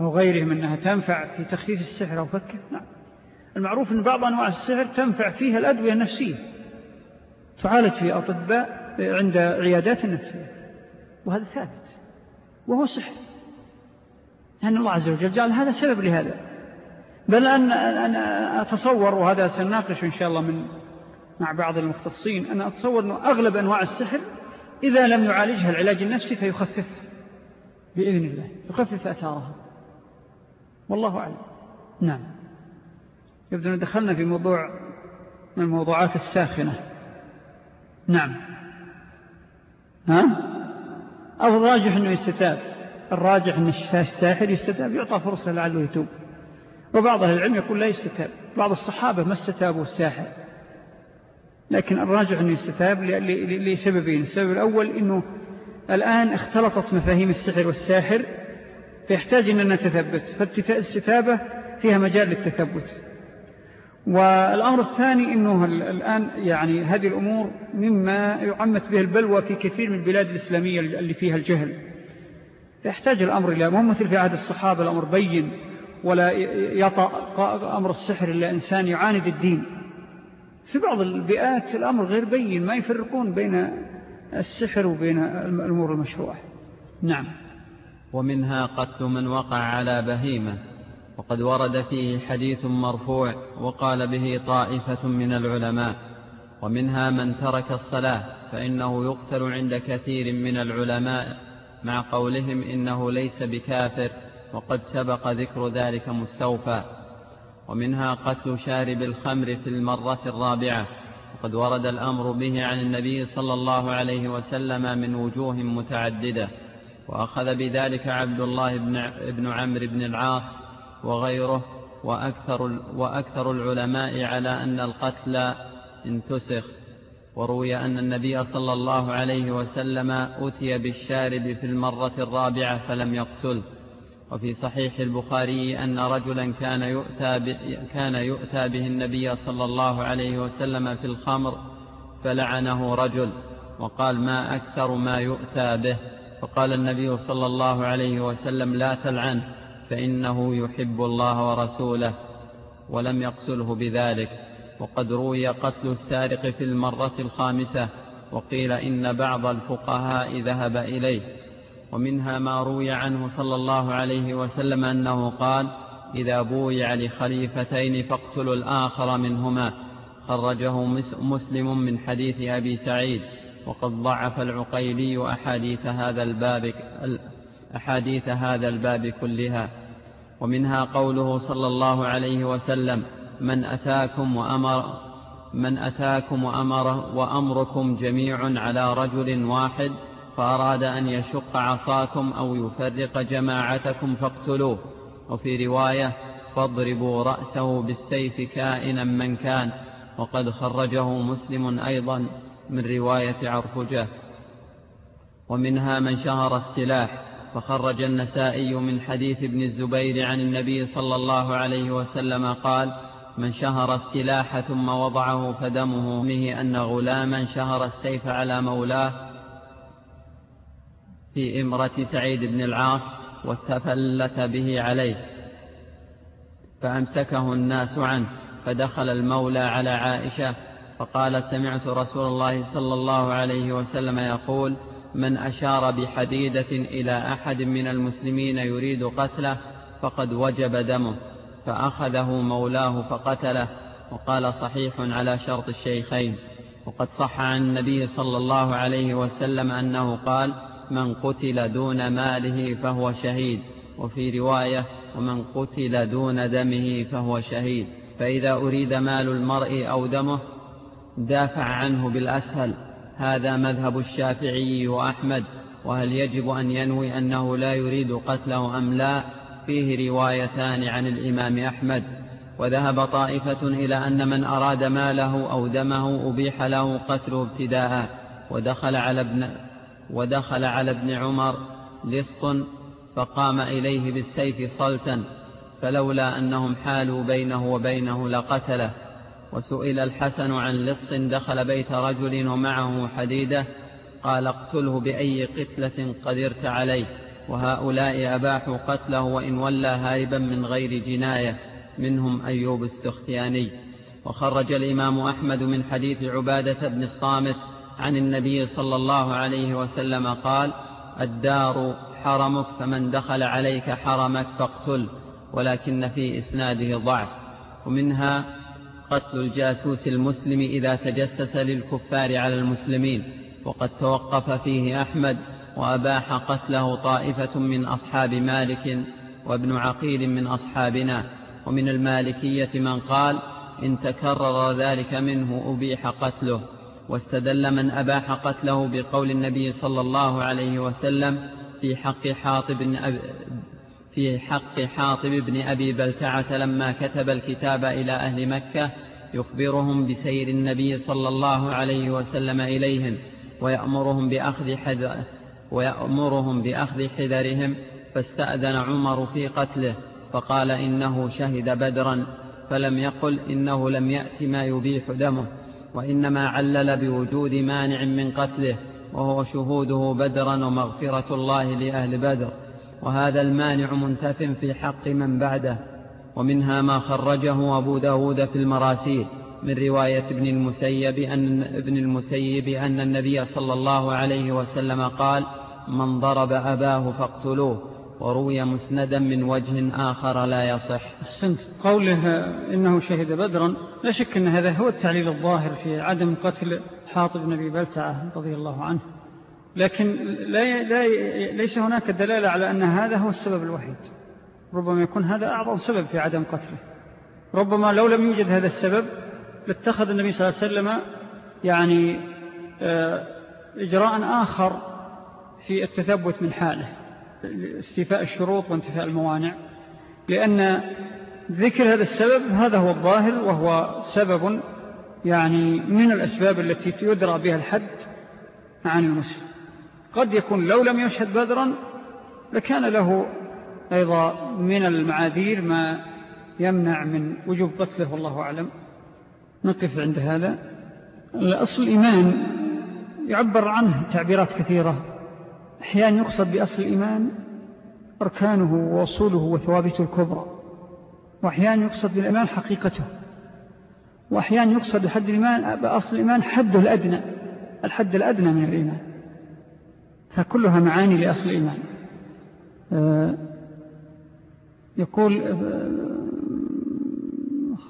أو غيرهم أنها تنفع في تخفيف السحر أو فكه. نعم. المعروف أن بعض أنواع السحر تنفع فيها الأدوية النفسية. تعالج في أطباء عند عيادات النفسية. وهذا ثابت. وهو سحر. لأن الله عز وجل جعل هذا سبب لهذا. بل أن أنا أتصور وهذا سنناقش إن شاء الله من مع بعض المختصين أنا أتصور أنه أغلب أنواع السحر إذا لم يعالجها العلاج النفسي فيخفف بإذن الله يخفف أثارها. والله أعلم. نعم. يبدو أن دخلنا في موضوع من الموضوعات الساخنة. نعم. ها؟ أو الراجح أنه يستتاب. الراجح أن الساحر يستتاب. يعطى فرصة لعله يتوب. وبعض العلم يقول لا يستتاب. بعض الصحابة ما استتابوا الساحر. لكن الراجع أنه يستتاب لسببين. السبب الأول أنه الآن اختلطت مفاهيم السحر والساحر فيحتاج أن نتثبت فالاستتابة فيها مجال للتثبت. والأمر الثاني أنه الآن يعني هذه الأمور مما يعمت به البلوى في كثير من البلاد الإسلامية اللي فيها الجهل. يحتاج الأمر إلى مثل في عهد الصحابة الأمر بين ولا يطأ أمر السحر إلا إنسان يعاند الدين. في بعض البيئات الأمر غير بين ما يفرقون بين السحر وبين الأمور المشروعة. نعم. ومنها قتل من وقع على بهيمة وقد ورد فيه حديث مرفوع وقال به طائفة من العلماء. ومنها من ترك الصلاة فإنه يقتل عند كثير من العلماء مع قولهم إنه ليس بكافر وقد سبق ذكر ذلك مستوفى. ومنها قتل شارب الخمر في المرة الرابعة. وقد ورد الأمر به عن النبي صلى الله عليه وسلم من وجوه متعددة. وأخذ بذلك عبد الله بن عمرو بن العاص وغيره وأكثر, وأكثر العلماء على أن القتل انتسخ. وروي أن النبي صلى الله عليه وسلم أتي بالشارب في المرة الرابعة فلم يقتل. وفي صحيح البخاري أن رجلا كان يؤتى, كان يؤتى به النبي صلى الله عليه وسلم في الخمر فلعنه رجل وقال ما أكثر ما يؤتى به. فقال النبي صلى الله عليه وسلم لا تلعن فإنه يحب الله ورسوله ولم يقتله بذلك. وقد روي قتل السارق في المرة الخامسة وقيل إن بعض الفقهاء ذهب إليه. ومنها ما روي عنه صلى الله عليه وسلم أنه قال إذا بويع لخليفتين فاقتلوا الآخر منهما. خرجه مسلم من حديث أبي سعيد وقد ضعف العقيلي أحاديث هذا الباب أحاديث هذا الباب كلها. ومنها قوله صلى الله عليه وسلم من أتاكم وأمر من أتاكم وأمر وأمركم جميع على رجل واحد فأراد أن يشق عصاكم أو يفرق جماعتكم فاقتلوه. وفي رواية فاضربوا رأسه بالسيف كائنا من كان. وقد خرجه مسلم أيضا من رواية عرفجة. ومنها من شهر السلاح. فخرج النسائي من حديث ابن الزبير عن النبي صلى الله عليه وسلم قال من شهر السلاح ثم وضعه فدمه منه أن غلاما شهر السيف على مولاه في إمرة سعيد بن العاص وتفلت به عليه فأمسكه الناس عنه فدخل المولى على عائشة فقالت سمعت رسول الله صلى الله عليه وسلم يقول من أشار بحديدة إلى أحد من المسلمين يريد قتله فقد وجب دمه فأخذه مولاه فقتله وقال صحيح على شرط الشيخين. وقد صح عن النبي صلى الله عليه وسلم أنه قال من قتل دون ماله فهو شهيد. وفي رواية ومن قتل دون دمه فهو شهيد. فإذا أريد مال المرء أو دمه دافع عنه بالأسهل. هذا مذهب الشافعي وأحمد. وهل يجب أن ينوي أنه لا يريد قتله أم لا؟ فيه روايتان عن الإمام أحمد. وذهب طائفة إلى أن من أراد ماله أو دمه أبيح له قتله ابتداء. ودخل على ابن, ودخل على ابن عمر لص فقام إليه بالسيف صلتا فلولا أنهم حالوا بينه وبينه لقتله. وسئل الحسن عن لص دخل بيت رجل ومعه حديدة قال اقتله بأي قتلة قدرت عليه. وهؤلاء أباحوا قتله وإن ولى هاربا من غير جناية منهم أيوب السختياني. وخرج الإمام أحمد من حديث عبادة بن الصامت عن النبي صلى الله عليه وسلم قال الدار حرمك فمن دخل عليك حرمك فاقتل ولكن في إسناده ضعف. ومنها قتل الجاسوس المسلم إذا تجسس للكفار على المسلمين وقد توقف فيه أحمد وأباح قتله طائفة من أصحاب مالك وابن عقيل من أصحابنا. ومن المالكية من قال إن تكرر ذلك منه أبيح قتله. واستدل من أباح قتله بقول النبي صلى الله عليه وسلم في حق حاطب بن في حق حاطب بن أبي بلتعة لما كتب الكتاب إلى أهل مكة يخبرهم بسير النبي صلى الله عليه وسلم إليهم ويأمرهم بأخذ, حذر ويأمرهم بأخذ حذرهم فاستأذن عمر في قتله فقال إنه شهد بدرا فلم يقل إنه لم يأت ما يبيح دمه. وإنما علل بوجود مانع من قتله وهو شهوده بدرا ومغفرة الله لأهل بدر. وهذا المانع منتف في حق من بعده ومنها ما خرجه أبو داود في المراسيل من رواية ابن المسيب أن, ابن المسيب أن النبي صلى الله عليه وسلم قال من ضرب أباه فاقتلوه وروي مسندا من وجه آخر لا يصح. أحسنت. قوله إنه شهد بدرا لا شك أن هذا هو التعليل الظاهر في عدم قتل حاطب نبي بلتعة رضي الله عنه. لكن لا لا ليس هناك دلالة على أن هذا هو السبب الوحيد. ربما يكون هذا أعظم سبب في عدم قتله. ربما لو لم يوجد هذا السبب لاتخذ النبي صلى الله عليه وسلم يعني آه، إجراء آخر في التثبت من حاله. استيفاء الشروط وانتفاء الموانع لأن ذكر هذا السبب هذا هو الظاهر وهو سبب يعني من الأسباب التي يدرى بها الحد عن المسلم. قد يكون لو لم يشهد بدرا لكان له أيضا من المعاذير ما يمنع من وجوب قتله والله أعلم. نقف عند هذا. الأصل الإيمان يعبر عنه تعبيرات كثيرة. أحيانا يقصد بأصل الإيمان أركانه ووصوله وثوابته الكبرى وأحيانا يقصد بالإيمان حقيقته وأحيانا يقصد بحد الإيمان بأصل الإيمان حده الأدنى الحد الأدنى من الإيمان. فكلها معاني لأصل الإيمان. آه، يقول آه،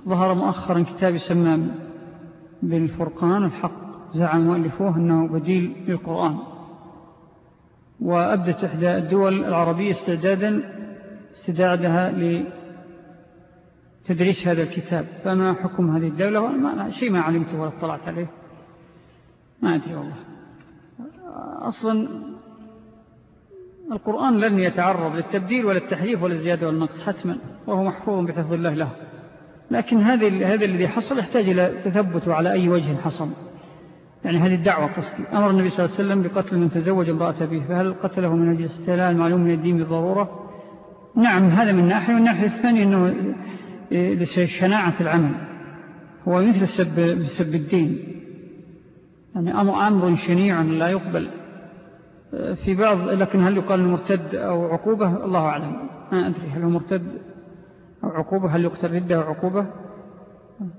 ظهر مؤخرا كتاب يسمى بالفرقان الحق زعم مؤلفوه أنه بديل للقرآن. وأبدت إحدى الدول العربية استعدادا استدادها لتدريس هذا الكتاب. فما حكم هذه الدولة؟ ما شيء ما علمته ولا اطلعت عليه. ما أدري والله. أصلا القرآن لن يتعرض للتبديل ولا التحريف ولا الزيادة والنقص حتما وهو محفوظ بحفظ الله له. لكن هذا الذي حصل يحتاج إلى تثبت على أي وجه حصل. يعني هذه الدعوة قصدي. أمر النبي صلى الله عليه وسلم بقتل من تزوج امرأة به فهل قتله من أجل استهلال معلوم من الدين بالضرورة؟ نعم هذا من ناحية والناحية الثانية أنه لشناعة العمل. هو مثل السب, السب الدين. يعني أمر شنيع لا يقبل. في بعض لكن هل يقال المرتد أو عقوبة؟ الله أعلم. ما أدري هل هو مرتد أو عقوبة هل يقتل ردة أو عقوبة؟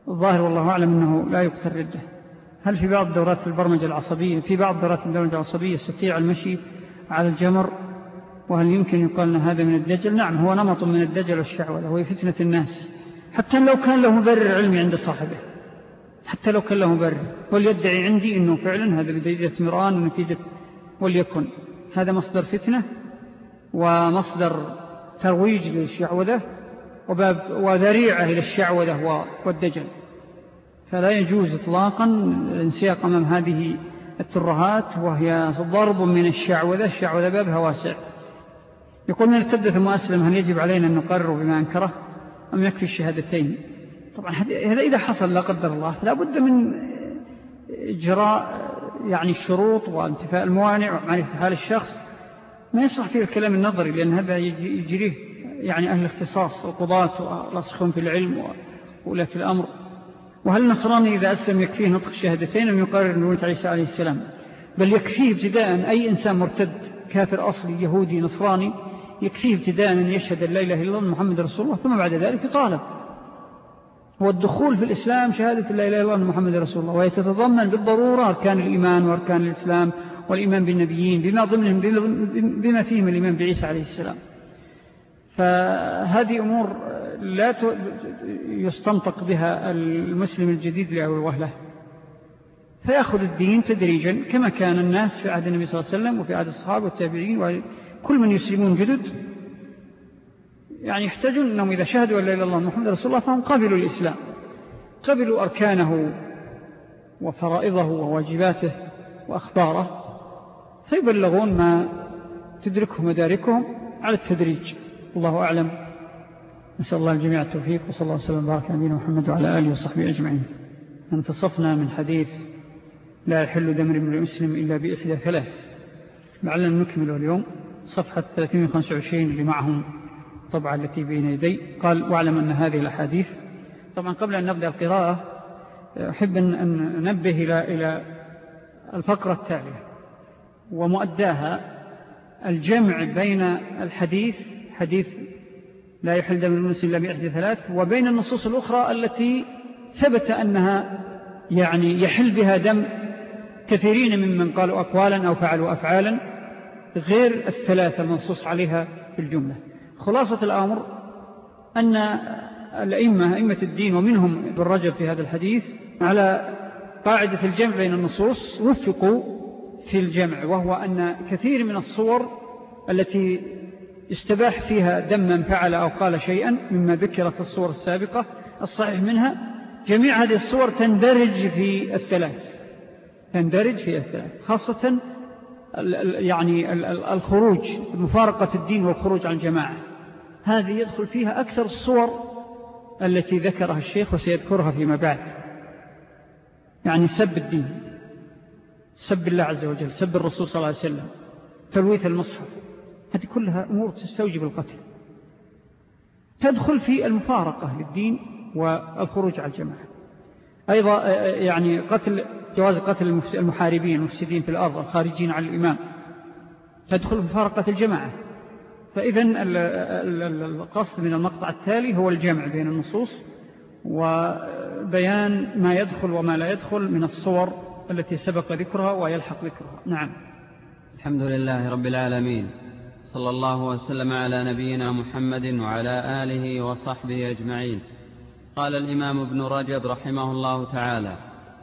الظاهر والله أعلم أنه لا يقتل ردة. هل في بعض دورات البرمجة العصبية في بعض دورات البرمجة العصبية يستطيع المشي على الجمر؟ وهل يمكن يقال هذا من الدجل؟ نعم هو نمط من الدجل والشعوذة وهي فتنة الناس. حتى لو كان له مبرر علمي عند صاحبه حتى لو كان له مبرر وليدعي عندي أنه فعلا هذا بنتيجة مران ونتيجة وليكن. هذا مصدر فتنة ومصدر ترويج للشعوذة وباب وذريعة إلى الشعوذة والدجل. فلا يجوز إطلاقا الانسياق أمام هذه الترهات وهي ضرب من الشعوذة الشعوذة بابها واسع. يقول من ارتد ثم أسلم هل يجب علينا أن نقرر بما أنكره أم يكفي الشهادتين؟ طبعا هذا إذا حصل لا قدر الله. لا بد من إجراء يعني الشروط وانتفاء الموانع ومعرفة حال الشخص. ما يصح فيه الكلام النظري لأن هذا يجريه يعني أهل الاختصاص القضاة ورسخهم في العلم وولاة الأمر. وهل النصراني إذا أسلم يكفيه نطق الشهادتين أم يقرر نبوة عيسى عليه السلام؟ بل يكفيه ابتداء أي إنسان مرتد كافر أصلي يهودي نصراني يكفيه ابتداء أن يشهد لا إله إلا الله محمد رسول الله ثم بعد ذلك يطالب والدخول في الإسلام شهادة لا إله إلا الله محمد رسول الله وهي تتضمن بالضرورة أركان الإيمان وأركان الإسلام والإيمان بالنبيين بما ضمنهم بما فيهم الإيمان بعيسى عليه السلام. فهذه أمور لا يستنطق بها المسلم الجديد لأول وهله فيأخذ الدين تدريجا كما كان الناس في عهد النبي صلى الله عليه وسلم وفي عهد الصحابة والتابعين وكل من يسلمون جدد. يعني يحتاجون أنهم إذا شهدوا أن لا الله محمد رسول الله فهم قبلوا الإسلام قبلوا أركانه وفرائضه وواجباته وأخباره فيبلغون ما تدركه مداركهم على التدريج. الله أعلم. نسأل الله الجميع التوفيق وصلى الله وسلم وبارك نبينا محمد وعلى آله وصحبه أجمعين. انتصفنا من حديث لا يحل دمر من المسلم إلا بإحدى ثلاث. لعلنا نكمل اليوم صفحة 325 اللي معهم طبعا التي بين يدي. قال واعلم أن هذه الأحاديث طبعا قبل أن نبدأ القراءة أحب أن ننبه إلى, إلى الفقرة التالية ومؤداها الجمع بين الحديث حديث لا يحل دم المسلم إلا بإحدى ثلاث وبين النصوص الأخرى التي ثبت أنها يعني يحل بها دم كثيرين ممن قالوا أقوالا أو فعلوا أفعالا غير الثلاثة المنصوص عليها في الجملة. خلاصة الأمر أن الأئمة أئمة الدين ومنهم ابن رجب في هذا الحديث على قاعدة الجمع بين النصوص وفقوا في الجمع وهو أن كثير من الصور التي استباح فيها دم من فعل أو قال شيئا مما ذكرت الصور السابقة الصحيح منها جميع هذه الصور تندرج في الثلاث تندرج في الثلاث خاصة يعني الخروج مفارقة الدين والخروج عن الجماعة. هذه يدخل فيها أكثر الصور التي ذكرها الشيخ وسيذكرها فيما بعد. يعني سب الدين سب الله عز وجل سب الرسول صلى الله عليه وسلم تلويث المصحف. هذه كلها أمور تستوجب القتل. تدخل في المفارقة للدين والخروج على الجماعة. أيضا يعني قتل جواز قتل المحاربين المفسدين في الأرض الخارجين على الإمام تدخل مفارقة الجماعة. فإذن القصد من المقطع التالي هو الجمع بين النصوص وبيان ما يدخل وما لا يدخل من الصور التي سبق ذكرها ويلحق ذكرها. نعم. الحمد لله رب العالمين. صلى الله وسلم على نبينا محمد وعلى آله وصحبه أجمعين. قال الإمام ابن رجب رحمه الله تعالى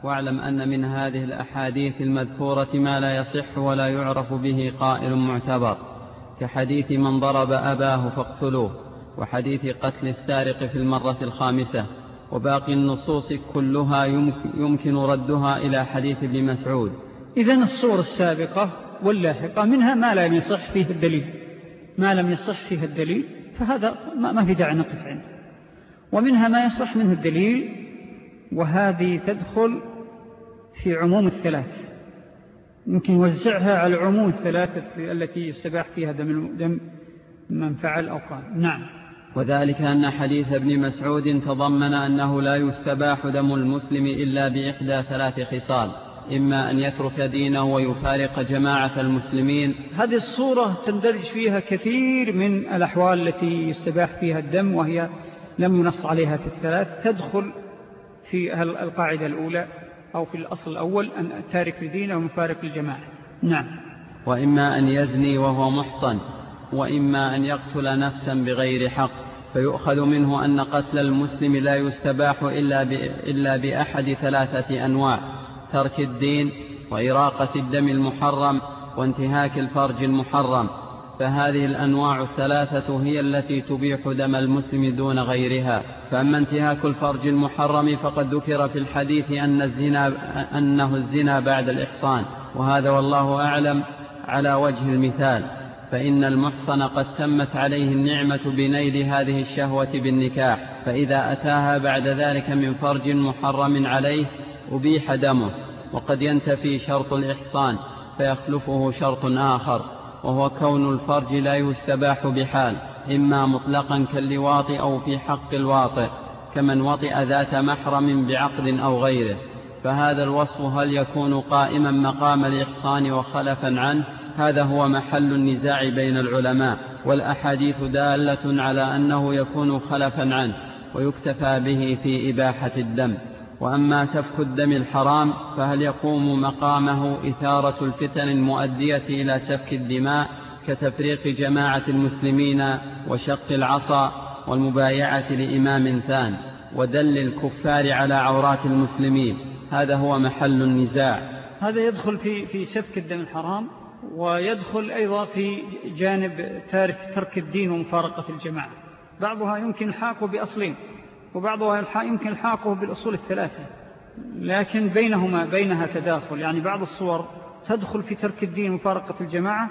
واعلم أن من هذه الأحاديث المذكورة ما لا يصح ولا يعرف به قائل معتبر كحديث من ضرب أباه فاقتلوه وحديث قتل السارق في المرة الخامسة وباقي النصوص كلها يمكن ردها إلى حديث ابن مسعود. إذن الصور السابقة واللاحقة منها ما لا يصح فيه الدليل. ما لم يصح فيه الدليل فهذا ما في داعي نقف عنده. ومنها ما يصح منه الدليل وهذه تدخل في عموم الثلاث. يمكن يوزعها على عموم الثلاثة التي يستباح فيها دم, دم من فعل أو قال. نعم. وذلك أن حديث ابن مسعود تضمن أنه لا يستباح دم المسلم إلا بإحدى ثلاث خصال. إما أن يترك دينه ويفارق جماعة المسلمين. هذه الصورة تندرج فيها كثير من الأحوال التي يستباح فيها الدم وهي لم ينص عليها في الثلاث. تدخل في القاعدة الأولى أو في الأصل الأول أن تارك لدينه ومفارق الجماعة. نعم. وإما أن يزني وهو محصن وإما أن يقتل نفسا بغير حق. فيؤخذ منه أن قتل المسلم لا يستباح إلا, إلا بأحد ثلاثة أنواع. ترك الدين وإراقة الدم المحرم وانتهاك الفرج المحرم فهذه الأنواع الثلاثة هي التي تبيح دم المسلم دون غيرها. فأما انتهاك الفرج المحرم فقد ذكر في الحديث أن الزنا أنه الزنا بعد الإحصان وهذا والله أعلم على وجه المثال. فإن المحصن قد تمت عليه النعمة بنيل هذه الشهوة بالنكاح فإذا أتاها بعد ذلك من فرج محرم عليه أبيح دمه وقد ينتفي شرط الإحصان فيخلفه شرط آخر وهو كون الفرج لا يستباح بحال إما مطلقا كاللواط أو في حق الواطئ كمن وطئ ذات محرم بعقد أو غيره. فهذا الوصف هل يكون قائما مقام الإحصان وخلفا عنه؟ هذا هو محل النزاع بين العلماء والأحاديث دالة على أنه يكون خلفا عنه ويكتفى به في إباحة الدم. وأما سفك الدم الحرام فهل يقوم مقامه إثارة الفتن المؤدية إلى سفك الدماء كتفريق جماعة المسلمين وشق العصا والمبايعة لإمام ثان ودل الكفار على عورات المسلمين؟ هذا هو محل النزاع. هذا يدخل في, في سفك الدم الحرام ويدخل أيضا في جانب تارك ترك الدين ومفارقة الجماعة. بعضها يمكن الحاقه بأصلين. وبعضها يمكن الحاقه بالأصول الثلاثة لكن بينهما بينها تداخل. يعني بعض الصور تدخل في ترك الدين ومفارقة الجماعة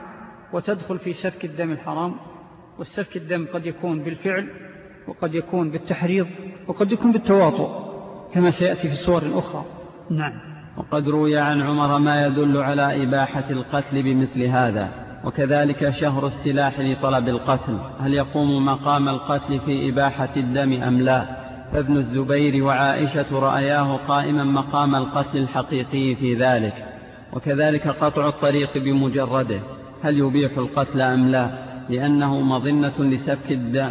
وتدخل في سفك الدم الحرام والسفك الدم قد يكون بالفعل وقد يكون بالتحريض وقد يكون بالتواطؤ كما سيأتي في صور أخرى. نعم. وقد روي عن عمر ما يدل على إباحة القتل بمثل هذا وكذلك شهر السلاح لطلب القتل. هل يقوم مقام القتل في إباحة الدم أم لا؟ فابن الزبير وعائشة رأياه قائما مقام القتل الحقيقي في ذلك وكذلك قطع الطريق بمجرده هل يبيح القتل أم لا؟ لأنه مظنة لسفك الدم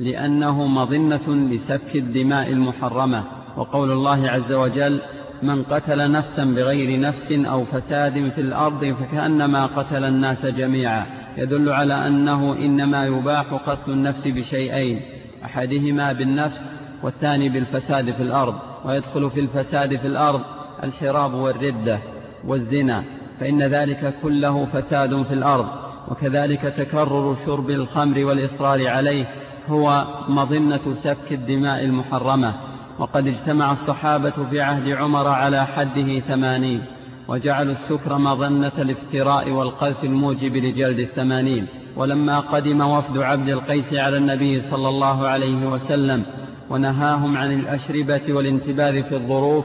لأنه مظنة لسفك الدماء المحرمة. وقول الله عز وجل من قتل نفسا بغير نفس أو فساد في الأرض فكأنما قتل الناس جميعا يدل على أنه إنما يباح قتل النفس بشيئين أحدهما بالنفس والثاني بالفساد في الأرض ويدخل في الفساد في الأرض الحراب والردة والزنا فإن ذلك كله فساد في الأرض. وكذلك تكرر شرب الخمر والإصرار عليه هو مظنة سفك الدماء المحرمة. وقد اجتمع الصحابة في عهد عمر على حده ثمانين وجعلوا السكر مظنة الافتراء والقذف الموجب لجلد الثمانين. ولما قدم وفد عبد القيس على النبي صلى الله عليه وسلم ونهاهم عن الأشربة والانتباذ في الظروف.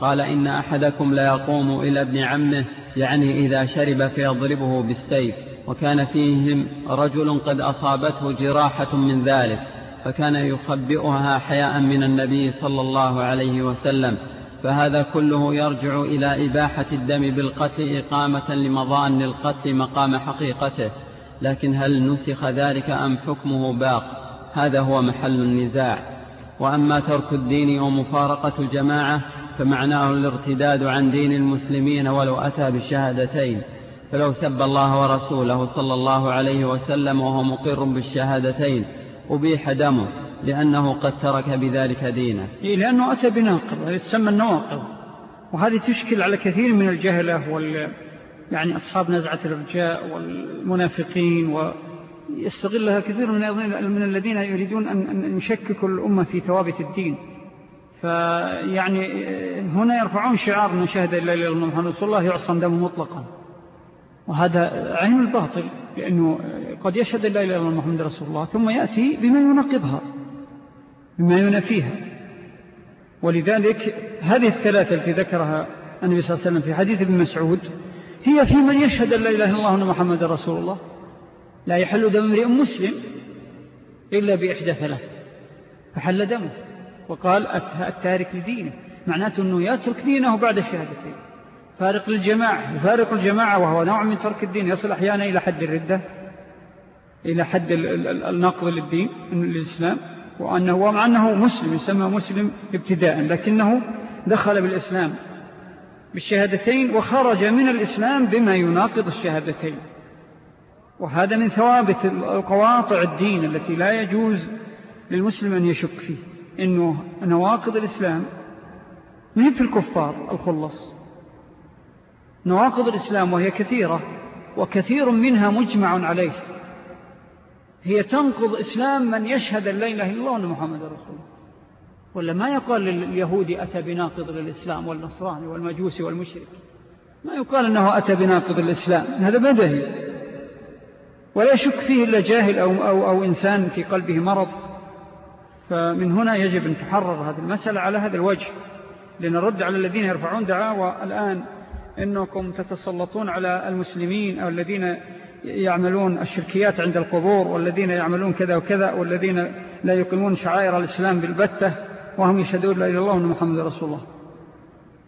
قال إن أحدكم لا يقوم إلى ابن عمه يعني إذا شرب فيضربه بالسيف. وكان فيهم رجل قد أصابته جراحة من ذلك فكان يخبئها حياء من النبي صلى الله عليه وسلم. فهذا كله يرجع إلى إباحة الدم بالقتل إقامة لمضان القتل مقام حقيقته. لكن هل نسخ ذلك أم حكمه باق؟ هذا هو محل النزاع. وأما ترك الدين ومفارقة الجماعة فمعناه الارتداد عن دين المسلمين ولو أتى بالشهادتين. فلو سب الله ورسوله صلى الله عليه وسلم وهو مقر بالشهادتين أبيح دمه لأنه قد ترك بذلك دينه. إيه لأنه أتى بناقض هذه تسمى النواقض. وهذه تشكل على كثير من الجهلة وال يعني أصحاب نزعة الرجاء والمنافقين ويستغلها كثير من من الذين يريدون أن يشككوا الأمة في ثوابت الدين. فيعني هنا يرفعون شعار من شهد إلا إلا محمد رسول الله يعصم دمه مطلقا. وهذا عين الباطل لأنه قد يشهد إلا الله محمد رسول الله ثم يأتي بما ينقضها بما ينفيها ولذلك هذه الثلاثة التي ذكرها النبي صلى الله عليه وسلم في حديث ابن مسعود هي في من يشهد لا إله إلا الله محمد رسول الله. لا يحل دم امرئ مسلم إلا بإحدى ثلاث فحل دمه. وقال التارك لدينه. معناته أنه يترك دينه بعد الشهادتين فارق للجماعة يفارق الجماعة وهو نوع من ترك الدين. يصل أحيانا إلى حد الردة إلى حد النقض للدين للإسلام. وأنه ومع أنه مسلم يسمى مسلم ابتداء لكنه دخل بالإسلام بالشهادتين وخرج من الإسلام بما يناقض الشهادتين. وهذا من ثوابت القواطع الدين التي لا يجوز للمسلم أن يشك فيه. إنه نواقض الإسلام من في الكفار الخلص. نواقض الإسلام وهي كثيرة وكثير منها مجمع عليه. هي تنقض إسلام من يشهد لا إله إلا الله محمد رسول الله. ولا ما يقال لليهودي أتى بناقض للإسلام والنصراني والمجوسي والمشرك. ما يقال أنه أتى بناقض الإسلام. هذا بدهي. ولا يشك فيه إلا جاهل أو, أو, أو إنسان في قلبه مرض. فمن هنا يجب أن تحرر هذه المسألة على هذا الوجه لنرد على الذين يرفعون دعاوى الآن إنكم تتسلطون على المسلمين أو الذين يعملون الشركيات عند القبور والذين يعملون كذا وكذا والذين لا يقيمون شعائر الإسلام بالبتة وهم يشهدون لا الله وأن محمد رسول الله.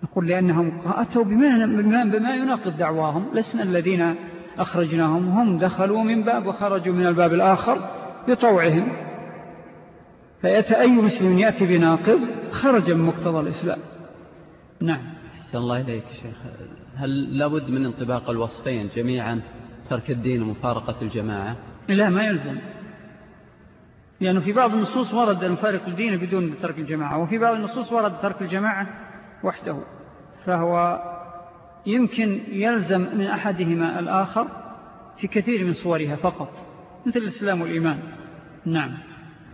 نقول لأنهم أتوا بما, بما يناقض دعواهم لسنا الذين أخرجناهم هم دخلوا من باب وخرجوا من الباب الآخر بطوعهم. فيأتي أي مسلم يأتي بناقض خرج من مقتضى الإسلام. نعم. حسن الله إليك شيخ. هل لابد من انطباق الوصفين جميعا ترك الدين ومفارقة الجماعة؟ لا ما يلزم. لأنه في بعض النصوص ورد أن نفارق الدين بدون ترك الجماعة وفي بعض النصوص ورد ترك الجماعة وحده. فهو يمكن يلزم من أحدهما الآخر في كثير من صورها فقط مثل الإسلام والإيمان. نعم.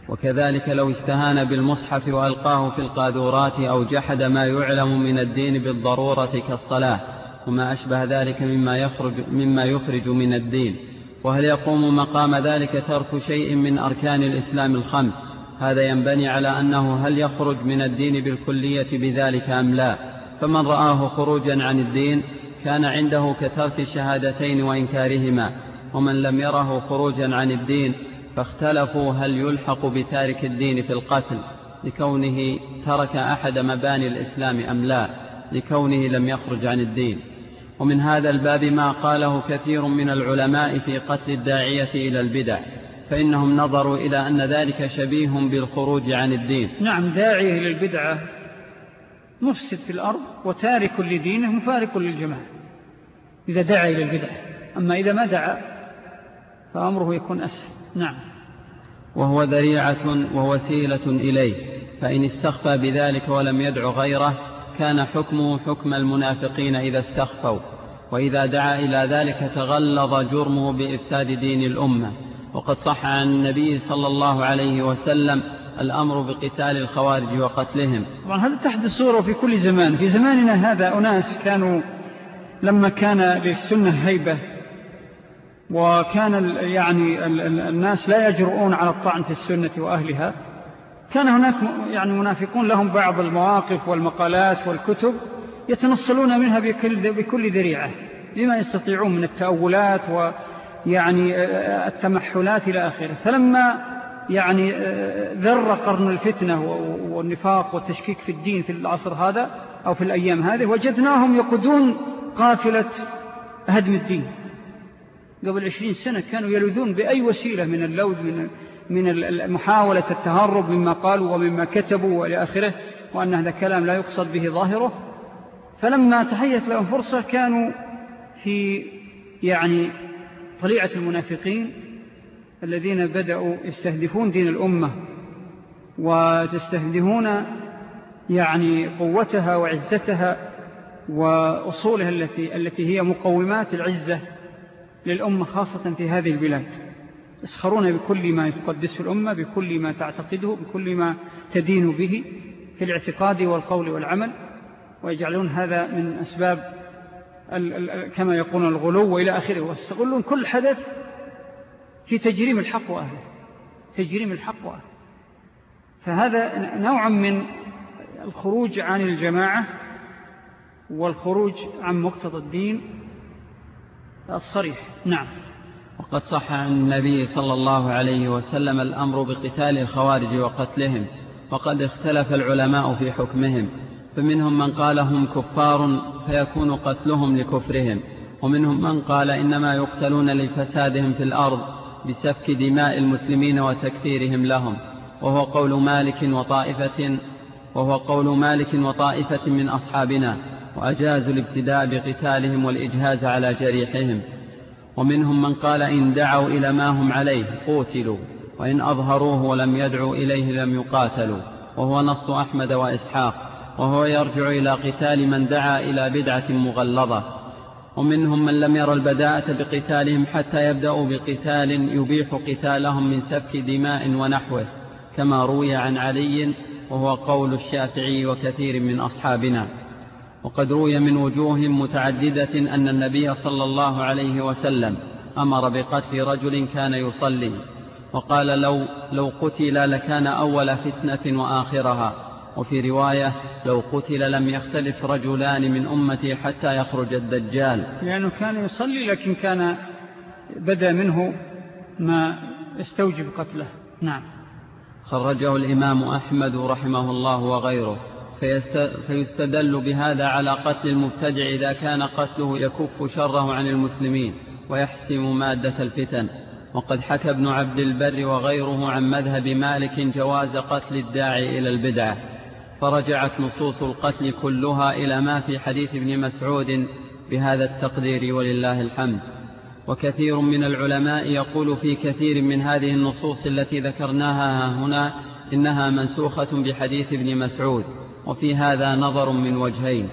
وكذلك لو استهان بالمصحف وألقاه في القادورات أو جحد ما يعلم من الدين بالضرورة كالصلاة وما أشبه ذلك مما يخرج, مما يخرج من الدين. وهل يقوم مقام ذلك ترك شيء من أركان الإسلام الخمس؟ هذا ينبني على أنه هل يخرج من الدين بالكلية بذلك أم لا؟ فمن رآه خروجا عن الدين كان عنده كترك الشهادتين وإنكارهما ومن لم يره خروجا عن الدين فاختلفوا هل يلحق بتارك الدين في القتل لكونه ترك أحد مباني الإسلام أم لا لكونه لم يخرج عن الدين. ومن هذا الباب ما قاله كثير من العلماء في قتل الداعية إلى البدع فإنهم نظروا إلى أن ذلك شبيه بالخروج عن الدين. نعم داعية إلى البدعة مفسد في الأرض وتارك لدينه مفارق للجماعة إذا دعا إلى البدعة أما إذا ما دعا فأمره يكون أسهل. نعم. وهو ذريعة ووسيلة إليه فإن استخفى بذلك ولم يدع غيره كان حكمه حكم المنافقين إذا استخفوا. وإذا دعا إلى ذلك تغلظ جرمه بإفساد دين الأمة. وقد صح عن النبي صلى الله عليه وسلم الأمر بقتال الخوارج وقتلهم. طبعا هذا تحدث صورة في كل زمان. في زماننا هذا أناس كانوا لما كان للسنة هيبة وكان يعني الناس لا يجرؤون على الطعن في السنة وأهلها. كان هناك يعني منافقون لهم بعض المواقف والمقالات والكتب يتنصلون منها بكل, بكل ذريعة لما يستطيعون من التأولات ويعني التمحلات إلى آخره. فلما يعني ذر قرن الفتنة والنفاق والتشكيك في الدين في العصر هذا أو في الأيام هذه. وجدناهم يقودون قافلة هدم الدين. قبل عشرين سنة كانوا يلوذون بأي وسيلة من اللوذ من من محاولة التهرب مما قالوا ومما كتبوا وإلى آخره وأن هذا كلام لا يقصد به ظاهره. فلما تحيت لهم فرصة كانوا في يعني طليعة المنافقين الذين بدأوا يستهدفون دين الأمة وتستهدفون يعني قوتها وعزتها وأصولها التي, التي هي مقومات العزة للأمة خاصة في هذه البلاد. يسخرون بكل ما يقدس الأمة بكل ما تعتقده بكل ما تدين به في الاعتقاد والقول والعمل ويجعلون هذا من أسباب كما يقولون الغلو وإلى آخره. ويستغلون كل حدث في تجريم الحق وأهله. تجريم الحق وأهله. فهذا نوع من الخروج عن الجماعة والخروج عن مقتضى الدين الصريح. نعم. وقد صح عن النبي صلى الله عليه وسلم الأمر بقتال الخوارج وقتلهم وقد اختلف العلماء في حكمهم فمنهم من قال هم كفار فيكون قتلهم لكفرهم ومنهم من قال إنما يقتلون لفسادهم في الأرض بسفك دماء المسلمين وتكثيرهم لهم وهو قول مالك وطائفة وهو قول مالك وطائفة من أصحابنا وأجازوا الابتداء بقتالهم والإجهاز على جريحهم. ومنهم من قال إن دعوا إلى ما هم عليه قوتلوا وإن أظهروه ولم يدعوا إليه لم يقاتلوا. وهو نص أحمد وإسحاق وهو يرجع إلى قتال من دعا إلى بدعة مغلظة. ومنهم من لم ير البداءة بقتالهم حتى يبدأوا بقتال يبيح قتالهم من سفك دماء ونحوه كما روي عن علي وهو قول الشافعي وكثير من أصحابنا. وقد روي من وجوه متعددة أن النبي صلى الله عليه وسلم أمر بقتل رجل كان يصلي وقال لو, لو قتل لكان أول فتنة وآخرها. وفي رواية لو قتل لم يختلف رجلان من أمتي حتى يخرج الدجال. لأنه كان يصلي لكن كان بدأ منه ما استوجب قتله. نعم. خرجه الإمام أحمد رحمه الله وغيره. فيستدل بهذا على قتل المبتدع إذا كان قتله يكف شره عن المسلمين ويحسم مادة الفتن. وقد حكى ابن عبد البر وغيره عن مذهب مالك جواز قتل الداعي إلى البدعة. فرجعت نصوص القتل كلها إلى ما في حديث ابن مسعود بهذا التقدير ولله الحمد. وكثير من العلماء يقول في كثير من هذه النصوص التي ذكرناها هنا إنها منسوخة بحديث ابن مسعود وفي هذا نظر من وجهين.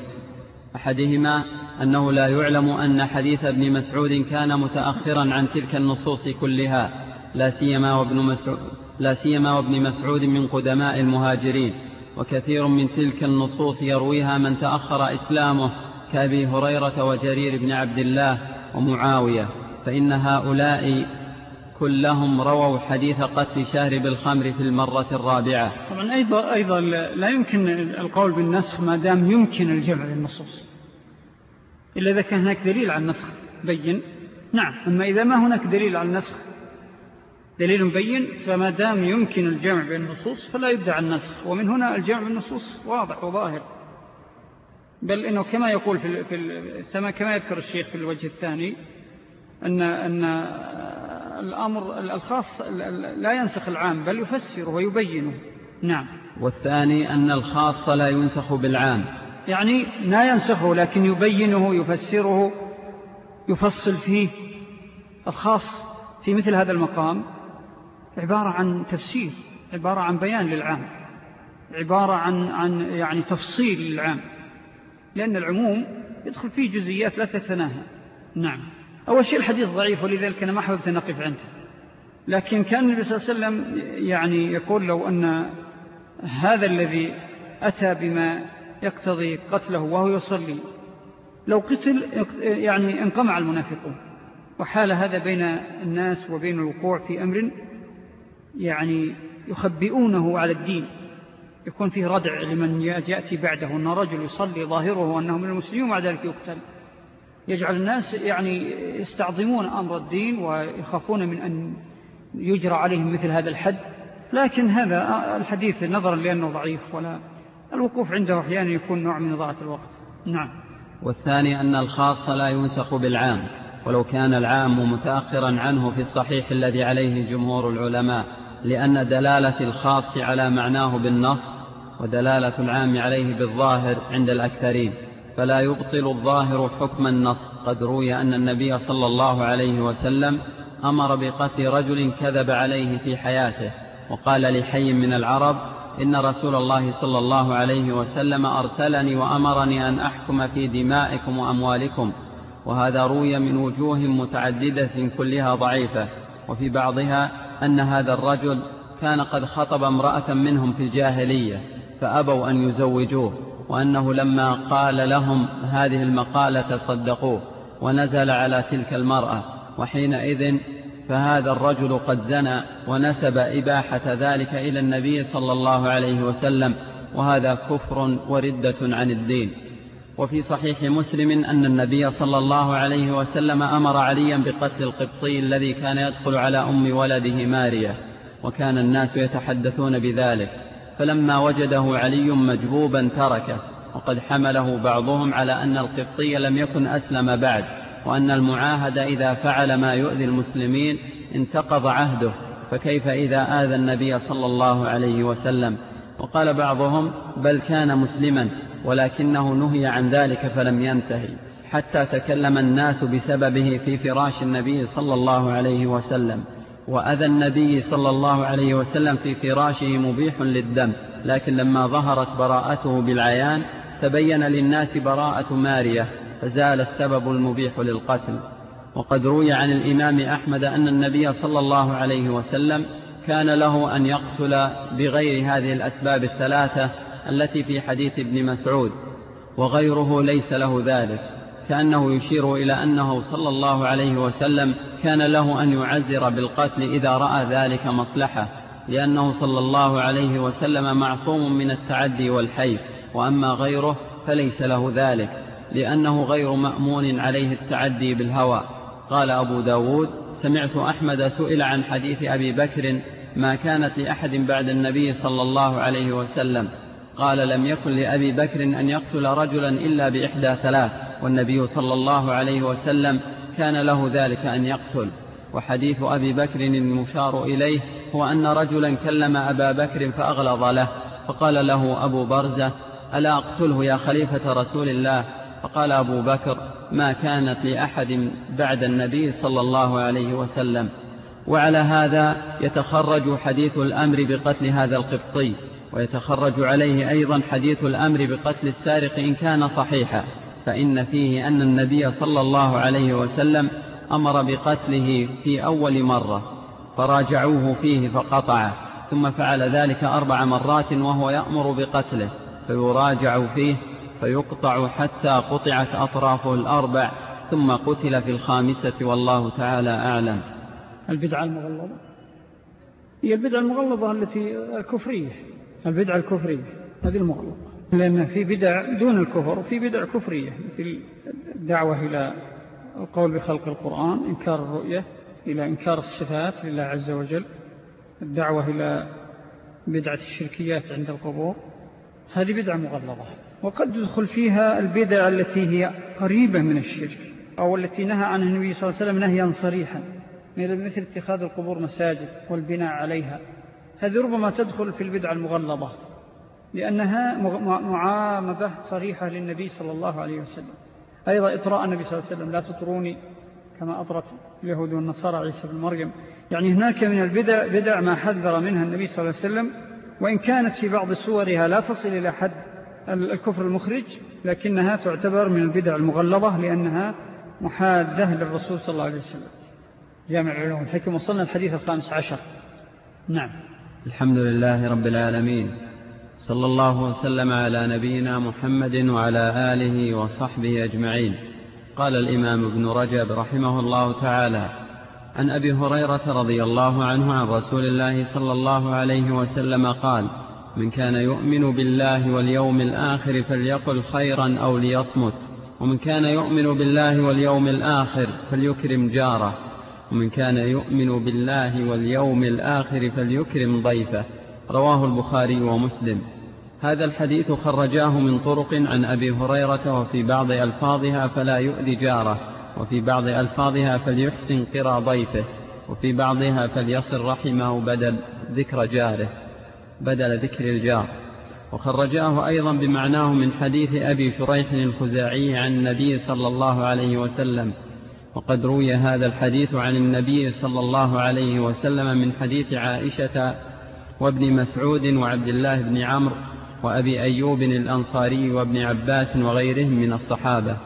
أحدهما أنه لا يعلم أن حديث ابن مسعود كان متأخرا عن تلك النصوص كلها لا سيما وابن مسعود, لا سيما وابن مسعود من قدماء المهاجرين. وكثير من تلك النصوص يرويها من تأخر إسلامه كأبي هريرة وجرير بن عبد الله ومعاوية فإن هؤلاء كلهم رووا حديث قتل شارب الخمر في المرة الرابعة. طبعا أيضا, أيضا لا يمكن القول بالنسخ ما دام يمكن الجمع للنصوص. إلا إذا كان هناك دليل على النسخ بين. نعم أما إذا ما هناك دليل على النسخ دليل بين فما دام يمكن الجمع بين النصوص فلا يبدع النسخ ومن هنا الجمع بالنصوص واضح وظاهر. بل إنه كما يقول في, في كما يذكر الشيخ في الوجه الثاني أن, أن الأمر الخاص لا ينسخ العام بل يفسره ويبينه. نعم. والثاني أن الخاص لا ينسخ بالعام. يعني لا ينسخه لكن يبينه يفسره يفصل فيه الخاص في مثل هذا المقام. عبارة عن تفسير عبارة عن بيان للعام عبارة عن, عن يعني تفصيل للعام لأن العموم يدخل فيه جزئيات لا تتناهى. نعم. أول شيء الحديث ضعيف ولذلك أنا ما حببت أن نقف عنده. لكن كان النبي صلى الله عليه وسلم يعني يقول لو أن هذا الذي أتى بما يقتضي قتله وهو يصلي لو قتل يعني انقمع المنافقون وحال هذا بين الناس وبين الوقوع في أمر يعني يخبئونه على الدين. يكون فيه ردع لمن يأتي بعده أن رجل يصلي ظاهره أنه من المسلمين ومع ذلك يقتل. يجعل الناس يعني يستعظمون أمر الدين ويخافون من أن يجرى عليهم مثل هذا الحد. لكن هذا الحديث نظرا لأنه ضعيف ولا الوقوف عنده أحيانا يكون نوع من ضاعة الوقت. نعم. والثاني أن الخاص لا ينسخ بالعام ولو كان العام متأخرا عنه في الصحيح الذي عليه جمهور العلماء. لأن دلالة الخاص على معناه بالنص ودلالة العام عليه بالظاهر عند الأكثرين فلا يبطل الظاهر حكم النص. قد روي أن النبي صلى الله عليه وسلم أمر بقتل رجل كذب عليه في حياته وقال لحي من العرب إن رسول الله صلى الله عليه وسلم أرسلني وأمرني أن أحكم في دمائكم وأموالكم وهذا روي من وجوه متعددة كلها ضعيفة وفي بعضها أن هذا الرجل كان قد خطب امرأة منهم في الجاهلية فأبوا أن يزوجوه وأنه لما قال لهم هذه المقالة صدقوه ونزل على تلك المرأة. وحينئذ فهذا الرجل قد زنى ونسب إباحة ذلك إلى النبي صلى الله عليه وسلم وهذا كفر وردة عن الدين. وفي صحيح مسلم أن النبي صلى الله عليه وسلم أمر عليا بقتل القبطي الذي كان يدخل على أم ولده ماريا وكان الناس يتحدثون بذلك فلما وجده علي مجبوبا تركه وقد حمله بعضهم على أن القبطي لم يكن أسلم بعد وأن المعاهد إذا فعل ما يؤذي المسلمين انتقض عهده فكيف إذا آذى النبي صلى الله عليه وسلم؟ وقال بعضهم بل كان مسلما ولكنه نهي عن ذلك فلم ينتهي حتى تكلم الناس بسببه في فراش النبي صلى الله عليه وسلم وأذى النبي صلى الله عليه وسلم في فراشه مبيح للدم لكن لما ظهرت براءته بالعيان تبين للناس براءة مارية فزال السبب المبيح للقتل. وقد روي عن الإمام أحمد أن النبي صلى الله عليه وسلم كان له أن يقتل بغير هذه الأسباب الثلاثة التي في حديث ابن مسعود وغيره ليس له ذلك كأنه يشير إلى أنه صلى الله عليه وسلم كان له أن يعزر بالقتل إذا رأى ذلك مصلحة لأنه صلى الله عليه وسلم معصوم من التعدي والحيف وأما غيره فليس له ذلك لأنه غير مأمون عليه التعدي بالهوى. قال أبو داود سمعت أحمد سئل عن حديث أبي بكر ما كانت لأحد بعد النبي صلى الله عليه وسلم. قال لم يكن لأبي بكر أن يقتل رجلا إلا بإحدى ثلاث والنبي صلى الله عليه وسلم كان له ذلك أن يقتل. وحديث أبي بكر المشار إليه هو أن رجلا كلم أبا بكر فأغلظ له فقال له أبو برزة ألا أقتله يا خليفة رسول الله؟ فقال أبو بكر ما كانت لأحد بعد النبي صلى الله عليه وسلم. وعلى هذا يتخرج حديث الأمر بقتل هذا القبطي ويتخرج عليه أيضا حديث الأمر بقتل السارق إن كان صحيحا. فإن فيه أن النبي صلى الله عليه وسلم أمر بقتله في أول مرة فراجعوه فيه فقطعه ثم فعل ذلك أربع مرات وهو يأمر بقتله فيراجع فيه فيقطع حتى قطعت أطرافه الأربع ثم قتل في الخامسة والله تعالى أعلم. البدعة المغلظة. هي البدعة المغلظة التي الكفرية. البدعة الكفرية. هذه المغلظة. لأن في بدع دون الكفر وفي بدع كفرية. مثل الدعوة إلى القول بخلق القرآن إنكار الرؤية إلى إنكار الصفات لله عز وجل. الدعوة إلى بدعة الشركيات عند القبور. هذه بدعة مغلظة. وقد تدخل فيها البدع التي هي قريبة من الشرك أو التي نهى عنها النبي صلى الله عليه وسلم نهيا صريحا مثل اتخاذ القبور مساجد والبناء عليها. هذه ربما تدخل في البدعة المغلظة لأنها معامدة صريحة للنبي صلى الله عليه وسلم. أيضا إطراء النبي صلى الله عليه وسلم. لا تطروني كما أطرت اليهود والنصارى عيسى بن مريم. يعني هناك من البدع بدع ما حذر منها النبي صلى الله عليه وسلم وإن كانت في بعض صورها لا تصل إلى حد الكفر المخرج لكنها تعتبر من البدع المغلظة لأنها محادة للرسول صلى الله عليه وسلم. جامع العلوم الحكم وصلنا الحديث الخامس عشر. نعم. الحمد لله رب العالمين. صلى الله وسلم على نبينا محمد وعلى آله وصحبه أجمعين. قال الإمام ابن رجب رحمه الله تعالى عن أبي هريرة رضي الله عنه عن رسول الله صلى الله عليه وسلم قال من كان يؤمن بالله واليوم الآخر فليقل خيرا أو ليصمت. ومن كان يؤمن بالله واليوم الآخر فليكرم جاره. ومن كان يؤمن بالله واليوم الآخر فليكرم ضيفه. رواه البخاري ومسلم. هذا الحديث خرجاه من طرق عن أبي هريرة وفي بعض ألفاظها فلا يؤذي جاره. وفي بعض ألفاظها فليحسن قرى ضيفه. وفي بعضها فليصل رحمه بدل ذكر جاره. بدل ذكر الجار. وخرجاه أيضا بمعناه من حديث أبي شريح الخزاعي عن النبي صلى الله عليه وسلم. وقد روي هذا الحديث عن النبي صلى الله عليه وسلم من حديث عائشة وابن مسعود وعبد الله بن عمرو وأبي أيوب الأنصاري وابن عباس وغيرهم من الصحابة.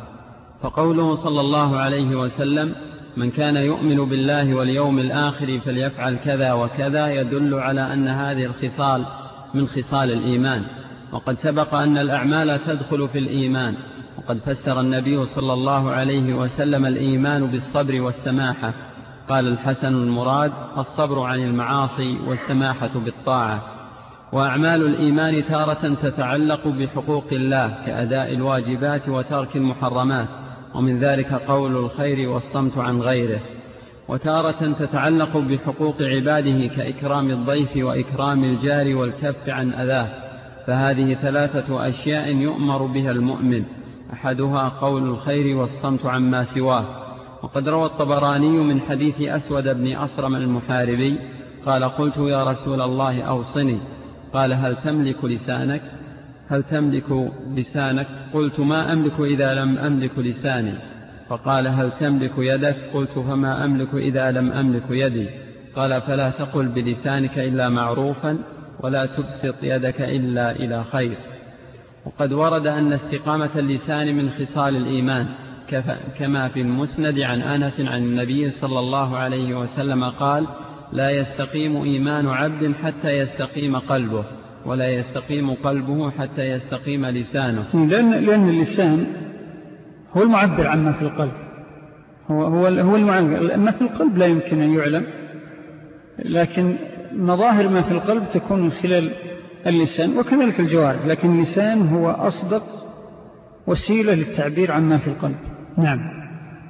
فقوله صلى الله عليه وسلم من كان يؤمن بالله واليوم الآخر فليفعل كذا وكذا يدل على أن هذه الخصال من خصال الإيمان. وقد سبق أن الأعمال تدخل في الإيمان. وقد فسر النبي صلى الله عليه وسلم الإيمان بالصبر والسماحة. قال الحسن المراد الصبر عن المعاصي والسماحة بالطاعة. وأعمال الإيمان تارة تتعلق بحقوق الله كأداء الواجبات وترك المحرمات. ومن ذلك قول الخير والصمت عن غيره وتارة تتعلق بحقوق عباده كإكرام الضيف وإكرام الجار والكف عن أذاه فهذه ثلاثة أشياء يؤمر بها المؤمن أحدها قول الخير والصمت عما سواه. وقد روى الطبراني من حديث أسود بن أصرم المحاربي قال قلت يا رسول الله أوصني قال هل تملك لسانك؟ هل تملك لسانك؟ قلت ما أملك إذا لم أملك لساني. فقال هل تملك يدك؟ قلت فما أملك إذا لم أملك يدي. قال فلا تقل بلسانك إلا معروفا ولا تبسط يدك إلا إلى خير. وقد ورد أن استقامة اللسان من خصال الإيمان كما في المسند عن أنس عن النبي صلى الله عليه وسلم قال لا يستقيم إيمان عبد حتى يستقيم قلبه. ولا يستقيم قلبه حتى يستقيم لسانه. لأن, لأن اللسان هو المعبر عما في القلب. هو, هو, هو المعبر. ما في القلب لا يمكن أن يعلم. لكن مظاهر ما في القلب تكون من خلال اللسان وكذلك الجوارح. لكن اللسان هو أصدق وسيلة للتعبير عما في القلب. نعم.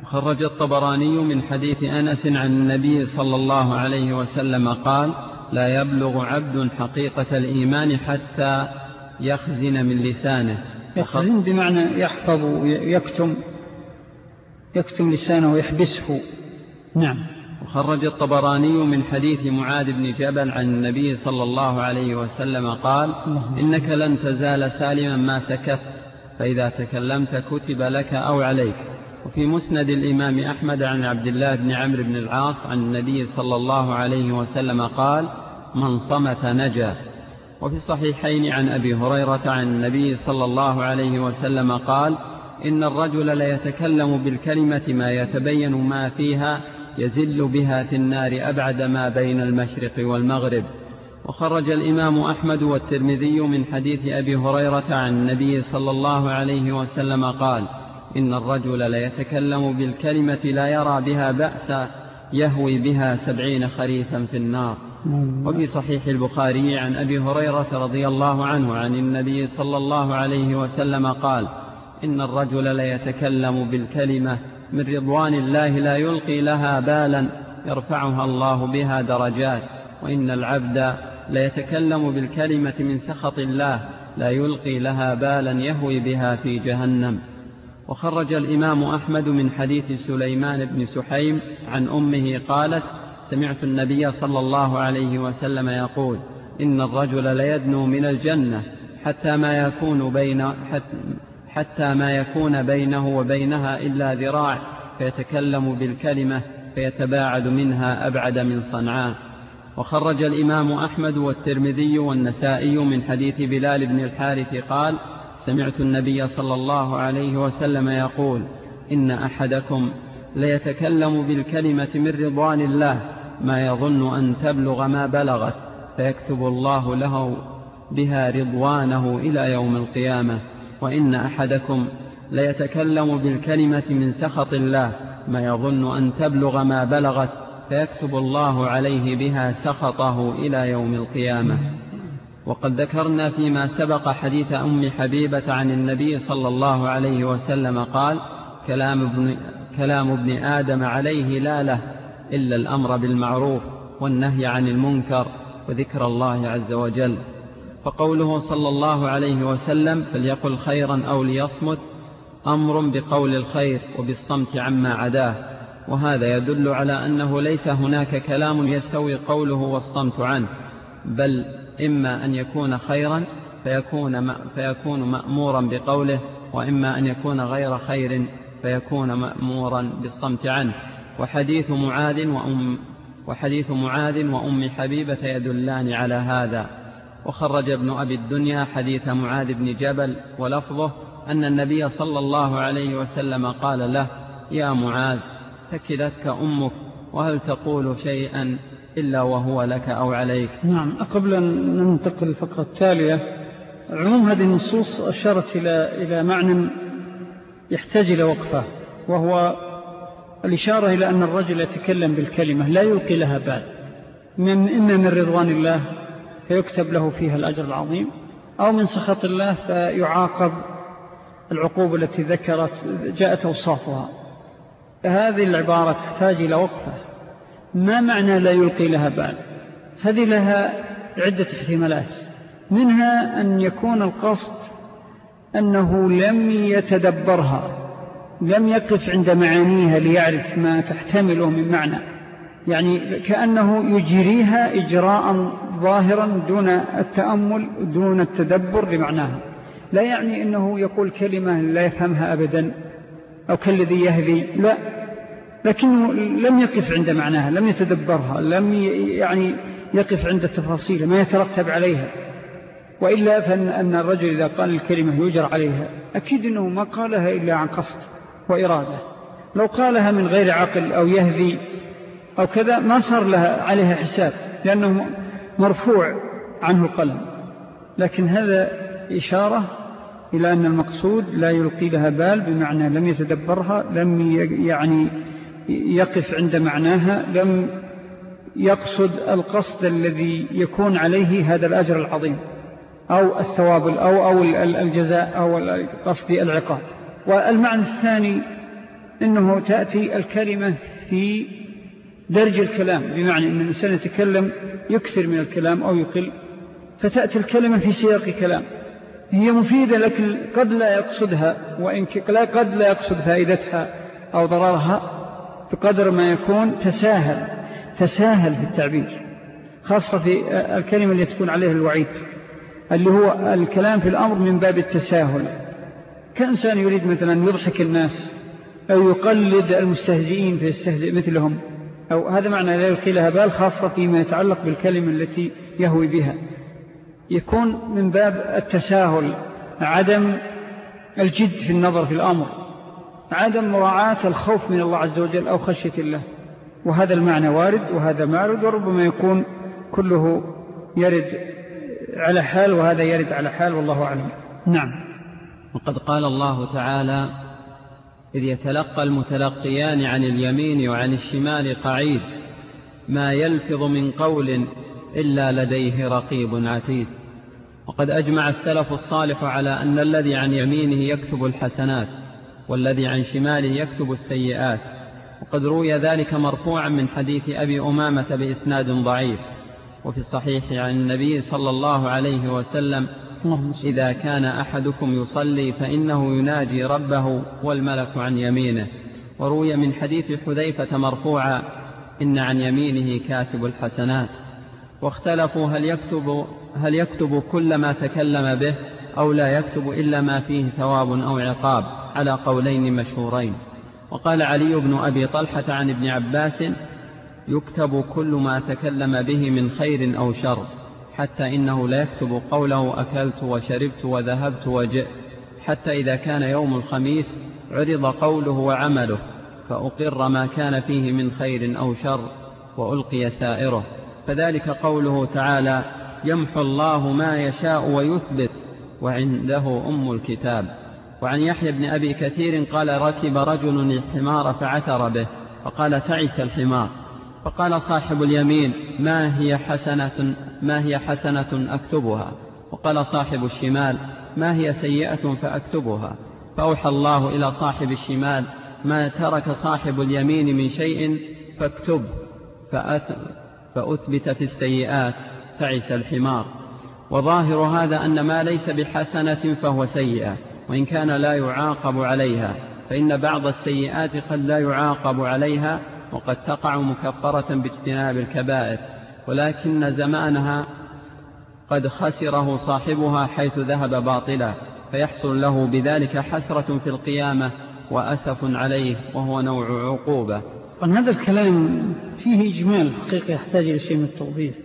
خرج الطبراني من حديث أنس عن النبي صلى الله عليه وسلم قال لا يبلغ عبد حقيقة الإيمان حتى يخزن من لسانه. يخزن بمعنى يحفظ ويكتم يكتم لسانه ويحبسه. نعم. وخرج الطبراني من حديث معاذ بن جبل عن النبي صلى الله عليه وسلم قال إنك لن تزال سالما ما سكت فإذا تكلمت كتب لك أو عليك. وفي مسند الإمام أحمد عن عبد الله بن عمرو بن العاص عن النبي صلى الله عليه وسلم قال من صمت نجا. وفي الصحيحين عن أبي هريرة عن النبي صلى الله عليه وسلم قال إن الرجل ليتكلم بالكلمة ما يتبين ما فيها يزل بها في النار أبعد ما بين المشرق والمغرب. وخرج الإمام أحمد والترمذي من حديث أبي هريرة عن النبي صلى الله عليه وسلم قال إن الرجل ليتكلم بالكلمة لا يرى بها بأسا يهوي بها سبعين خريفا في النار. وفي صحيح البخاري عن أبي هريرة رضي الله عنه عن النبي صلى الله عليه وسلم قال إن الرجل ليتكلم بالكلمة من رضوان الله لا يلقي لها بالا يرفعها الله بها درجات. وإن العبد ليتكلم بالكلمة من سخط الله لا يلقي لها بالا يهوي بها في جهنم. وخرج الإمام أحمد من حديث سليمان بن سحيم عن أمه قالت سمعت النبي صلى الله عليه وسلم يقول إن الرجل ليدنو من الجنة حتى ما يكون بين حتى ما يكون بينه وبينها إلا ذراع فيتكلم بالكلمة فيتباعد منها أبعد من صنعاء. وخرج الإمام أحمد والترمذي والنسائي من حديث بلال بن الحارث قال سمعت النبي صلى الله عليه وسلم يقول إن أحدكم ليتكلم بالكلمة من رضوان الله ما يظن أن تبلغ ما بلغت فيكتب الله له بها رضوانه إلى يوم القيامة. وإن أحدكم ليتكلم بالكلمة من سخط الله ما يظن أن تبلغ ما بلغت فيكتب الله عليه بها سخطه إلى يوم القيامة. وقد ذكرنا فيما سبق حديث أم حبيبة عن النبي صلى الله عليه وسلم قال كلام ابن, كلام ابن آدم عليه لا له إلا الأمر بالمعروف والنهي عن المنكر وذكر الله عز وجل. فقوله صلى الله عليه وسلم فليقل خيرا أو ليصمت أمر بقول الخير وبالصمت عما عداه. وهذا يدل على أنه ليس هناك كلام يستوي قوله والصمت عنه بل إما أن يكون خيرا فيكون, فيكون مأمورا بقوله وإما أن يكون غير خير فيكون مأمورا بالصمت عنه. وحديث معاذ وأم, وحديث معاذ وأم حبيبة يدلان على هذا. وخرج ابن أبي الدنيا حديث معاذ بن جبل ولفظه أن النبي صلى الله عليه وسلم قال له يا معاذ ثكلتك أمك وهل تقول شيئا؟ إلا وهو لك أو عليك. نعم قبل أن ننتقل الفقرة التالية عموم هذه النصوص أشارت إلى, إلى معنى يحتاج إلى وقفة وهو الإشارة إلى أن الرجل يتكلم بالكلمة لا يلقي لها بال. من إما من رضوان الله فيكتب له فيها الأجر العظيم أو من سخط الله فيعاقب العقوبة التي ذكرت جاءت أوصافها. هذه العبارة تحتاج إلى وقفة. ما معنى لا يلقي لها بال هذه لها عدة احتمالات. منها أن يكون القصد أنه لم يتدبرها لم يقف عند معانيها ليعرف ما تحتمله من معنى. يعني كأنه يجريها إجراء ظاهرا دون التأمل دون التدبر لمعناها. لا يعني أنه يقول كلمة لا يفهمها أبدا أو كالذي يهذي لا. لكنه لم يقف عند معناها لم يتدبرها لم يعني يقف عند التفاصيل ما يترتب عليها. وإلا فأن الرجل إذا قال الكلمة يجر عليها أكيد أنه ما قالها إلا عن قصد وإرادة. لو قالها من غير عقل أو يهذي أو كذا ما صار لها عليها حساب لأنه مرفوع عنه القلم. لكن هذا إشارة إلى أن المقصود لا يلقي لها بال بمعنى لم يتدبرها لم يعني يقف عند معناها لم يقصد القصد الذي يكون عليه هذا الأجر العظيم أو الثواب أو, أو الجزاء أو قصد العقاب. والمعنى الثاني أنه تأتي الكلمة في درج الكلام بمعنى أن الإنسان يتكلم يكثر من الكلام أو يقل فتأتي الكلمة في سياق كلام. هي مفيدة لكن قد لا يقصدها وإن قد لا يقصد فائدتها أو ضررها. بقدر ما يكون تساهل تساهل في التعبير خاصة في الكلمة اللي تكون عليها الوعيد اللي هو الكلام في الأمر من باب التساهل. كإنسان يريد مثلا يضحك الناس أو يقلد المستهزئين فيستهزئ مثلهم أو هذا معنى لا يلقي لها بال خاصة فيما يتعلق بالكلمة التي يهوي بها. يكون من باب التساهل عدم الجد في النظر في الأمر. عدم مراعاة الخوف من الله عز وجل أو خشية الله. وهذا المعنى وارد وهذا معرض وربما يكون كله يرد على حال وهذا يرد على حال والله أعلم. نعم. وقد قال الله تعالى إذ يتلقى المتلقيان عن اليمين وعن الشمال قعيد ما يلفظ من قول إلا لديه رقيب عتيد. وقد أجمع السلف الصالح على أن الذي عن يمينه يكتب الحسنات. والذي عن شماله يكتب السيئات. وقد روي ذلك مرفوعا من حديث أبي أمامة بإسناد ضعيف. وفي الصحيح عن النبي صلى الله عليه وسلم إذا كان أحدكم يصلي فإنه يناجي ربه والملك عن يمينه. وروي من حديث حذيفة مرفوعا إن عن يمينه كاتب الحسنات. واختلفوا هل يكتب, هل يكتب كل ما تكلم به أو لا يكتب إلا ما فيه ثواب أو عقاب. على قولين مشهورين. وقال علي بن أبي طلحة عن ابن عباس يكتب كل ما تكلم به من خير أو شر حتى إنه لا يكتب قوله أكلت وشربت وذهبت وجئت حتى إذا كان يوم الخميس عرض قوله وعمله فأقر ما كان فيه من خير أو شر وألقي سائره. فذلك قوله تعالى يمحو الله ما يشاء ويثبت وعنده أم الكتاب. وعن يحيى بن أبي كثير قال ركب رجل الحمار فعثر به فقال تعس الحمار. فقال صاحب اليمين ما هي حسنة ما هي حسنة أكتبها؟ وقال صاحب الشمال ما هي سيئة فأكتبها؟ فأوحى الله إلى صاحب الشمال ما ترك صاحب اليمين من شيء فاكتب في السيئات. تعس الحمار. وظاهر هذا أن ما ليس بحسنة فهو سيئة. وإن كان لا يعاقب عليها فإن بعض السيئات قد لا يعاقب عليها وقد تقع مكفرة باجتناب الكبائر ولكن زمانها قد خسره صاحبها حيث ذهب باطلا فيحصل له بذلك حسرة في القيامة وأسف عليه وهو نوع عقوبة. هذا الكلام فيه إجمال حقيقي يحتاج إلى شيء من التوضيح.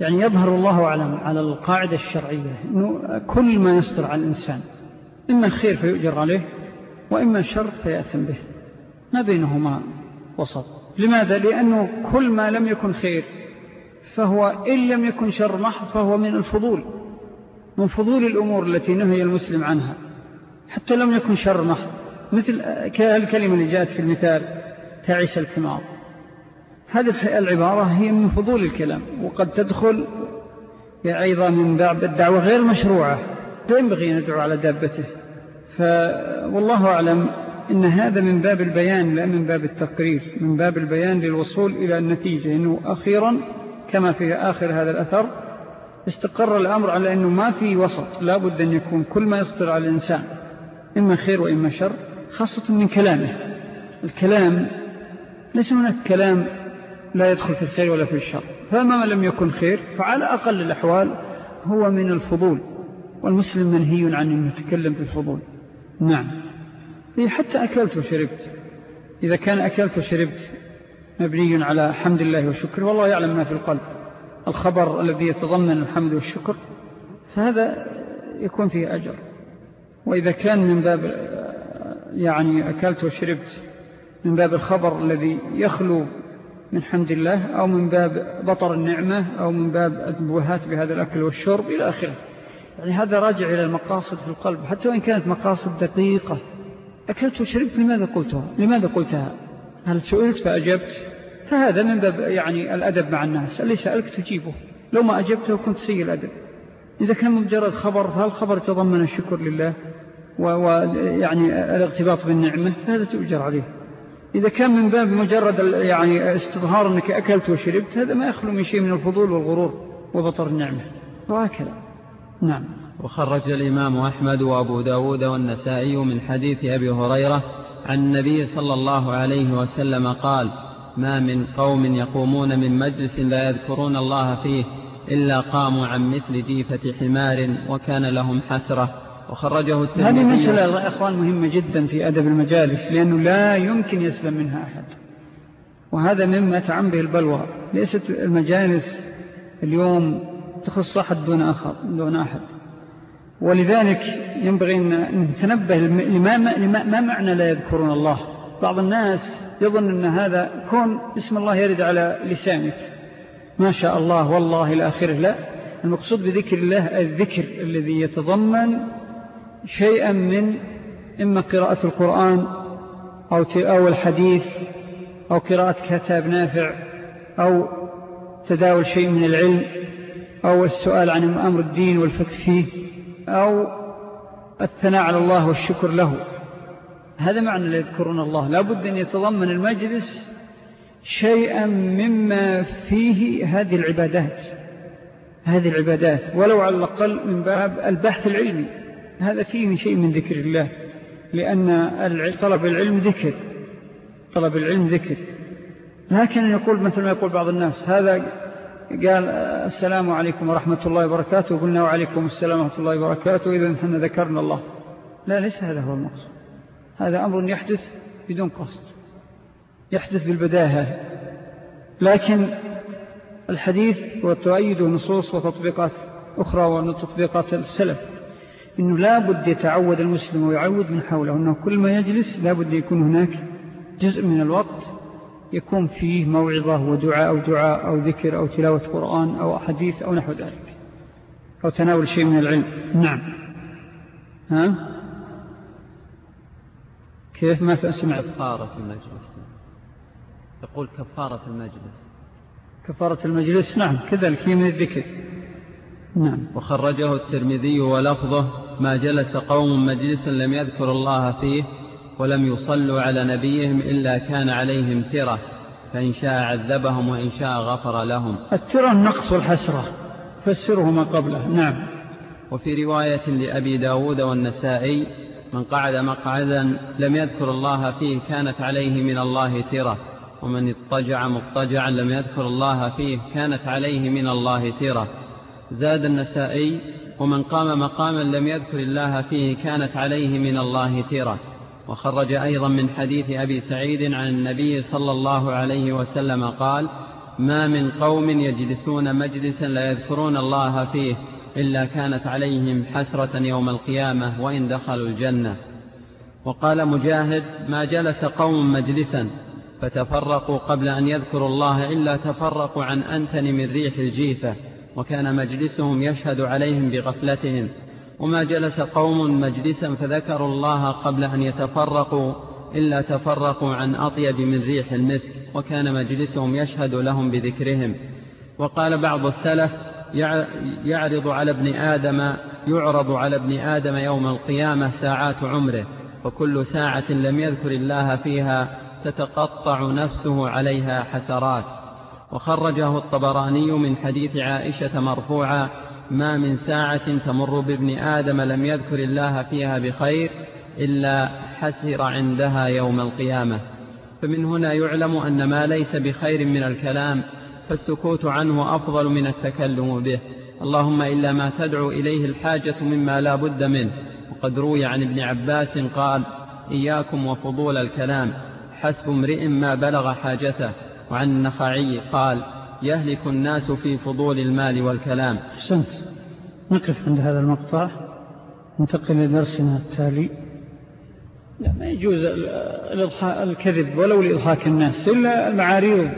يعني يظهر الله أعلم على القاعدة الشرعية أنه كل ما يصدر على الإنسان إما خير فيؤجر عليه وإما شر فيأثم به. ما بينهما وسط. لماذا؟ لأنه كل ما لم يكن خير فهو إن لم يكن شر محض فهو من الفضول من فضول الأمور التي نهي المسلم عنها. حتى لم يكن شر محض مثل كالكلمة اللي جاءت في المثال تعيش الحمار. هذه العبارة هي من فضول الكلام وقد تدخل أيضا من باب الدعوة غير مشروعة. لا ينبغي أن على دابته؟ فوالله أعلم إن هذا من باب البيان لا من باب التقرير من باب البيان للوصول إلى النتيجة. إنه أخيرا كما في آخر هذا الأثر استقر الأمر على أنه ما في وسط لا بد أن يكون كل ما يصدر على الإنسان إما خير وإما شر خاصة من كلامه. الكلام ليس هناك كلام لا يدخل في الخير ولا في الشر. فما لم يكن خير فعلى أقل الأحوال هو من الفضول. والمسلم منهي عن أن يتكلم في الفضول. نعم. حتى أكلت وشربت. إذا كان أكلت وشربت مبني على حمد الله والشكر والله يعلم ما في القلب. الخبر الذي يتضمن الحمد والشكر فهذا يكون فيه أجر. وإذا كان من باب يعني أكلت وشربت من باب الخبر الذي يخلو من حمد الله أو من باب بطر النعمة أو من باب البوهات بهذا الأكل والشرب إلى آخره. يعني هذا راجع إلى المقاصد في القلب حتى وإن كانت مقاصد دقيقة. أكلت وشربت لماذا قلتها؟ لماذا قلتها؟ هل سئلت فأجبت؟ فهذا من باب يعني الأدب مع الناس اللي سألك تجيبه. لو ما أجبته كنت سيء الأدب. إذا كان مجرد خبر فهل الخبر تضمن الشكر لله؟ ويعني الاغتباط بالنعمة؟ فهذا تؤجر عليه. إذا كان من باب مجرد يعني استظهار أنك أكلت وشربت هذا ما يخلو من شيء من الفضول والغرور وبطر النعمة. وهكذا. نعم. وخرج الإمام أحمد وأبو داود والنسائي من حديث أبي هريرة عن النبي صلى الله عليه وسلم قال ما من قوم يقومون من مجلس لا يذكرون الله فيه إلا قاموا عن مثل جيفة حمار وكان لهم حسرة. وخرجه الترمذي هذه مسألة يا أخوان مهمة جدا في أدب المجالس لأنه لا يمكن يسلم منها أحد. وهذا مما تعم به البلوى ليست المجالس اليوم تخص أحد دون, آخر دون أحد. ولذلك ينبغي أن نتنبه لما ما معنى لا يذكرون الله؟ بعض الناس يظن أن هذا كون اسم الله يرد على لسانك. ما شاء الله والله الآخر لا المقصود بذكر الله الذكر الذي يتضمن شيئا من إما قراءة القرآن أو أو الحديث أو قراءة كتاب نافع أو تداول شيء من العلم. أو السؤال عن أمر الدين والفكر فيه أو الثناء على الله والشكر له. هذا معنى لا يذكرون الله. لابد أن يتضمن المجلس شيئا مما فيه هذه العبادات. هذه العبادات. ولو على الأقل من باب البحث العلمي. هذا فيه شيء من ذكر الله. لأن طلب العلم ذكر. طلب العلم ذكر. لكن يقول مثل ما يقول بعض الناس هذا قال السلام عليكم ورحمة الله وبركاته. وقلنا وعليكم السلام ورحمة الله وبركاته. إذا نحن ذكرنا الله. لا ليس هذا هو المقصود. هذا أمر يحدث بدون قصد يحدث بالبداهة. لكن الحديث وتؤيد نصوص وتطبيقات أخرى وتطبيقات السلف إنه لا بد يتعود المسلم ويعود من حوله. أنه كل ما يجلس لا بد يكون هناك جزء من الوقت يكون فيه موعظة ودعاء أو دعاء أو ذكر أو تلاوة قرآن أو حديث أو نحو ذلك أو تناول شيء من العلم. نعم. ها؟ كيف؟ ما سمعت كفارة المجلس. يقول كفارة المجلس. كفارة المجلس؟ نعم كذلك هي من الذكر. نعم. وخرجه الترمذي ولفظه ما جلس قوم مجلسا لم يذكر الله فيه ولم يصلوا على نبيهم إلا كان عليهم ترة فإن شاء عذبهم وإن شاء غفر لهم. الترة النقص والحسرة فسره ما قبله. نعم. وفي رواية لأبي داود والنسائي من قعد مقعدا لم يذكر الله فيه كانت عليه من الله ترة ومن اضطجع مضطجعا لم يذكر الله فيه كانت عليه من الله ترة. زاد النسائي ومن قام مقاما لم يذكر الله فيه كانت عليه من الله ترة. وخرج أيضا من حديث أبي سعيد عن النبي صلى الله عليه وسلم قال ما من قوم يجلسون مجلسا لا يذكرون الله فيه إلا كانت عليهم حسرة يوم القيامة وإن دخلوا الجنة. وقال مجاهد ما جلس قوم مجلسا فتفرقوا قبل أن يذكروا الله إلا تفرقوا عن أنتن من ريح الجيفة وكان مجلسهم يشهد عليهم بغفلتهم وما جلس قوم مجلسا فذكروا الله قبل أن يتفرقوا إلا تفرقوا عن أطيب من ريح المسك وكان مجلسهم يشهد لهم بذكرهم. وقال بعض السلف يعرض على ابن آدم يعرض على ابن آدم يوم القيامة ساعات عمره وكل ساعة لم يذكر الله فيها تتقطع نفسه عليها حسرات. وخرجه الطبراني من حديث عائشة مرفوعا ما من ساعة تمر بابن آدم لم يذكر الله فيها بخير إلا حسر عندها يوم القيامة. فمن هنا يعلم أن ما ليس بخير من الكلام فالسكوت عنه أفضل من التكلم به. اللهم إلا ما تدعو إليه الحاجة مما لا بد منه. وقد روي عن ابن عباس قال إياكم وفضول الكلام حسب امرئ ما بلغ حاجته. وعن النخعي قال يهلك الناس في فضول المال والكلام. حسنت نقف عند هذا المقطع. ننتقل لدرسنا التالي. لا ما يجوز الكذب ولو لإضحاك الناس إلا المعاريض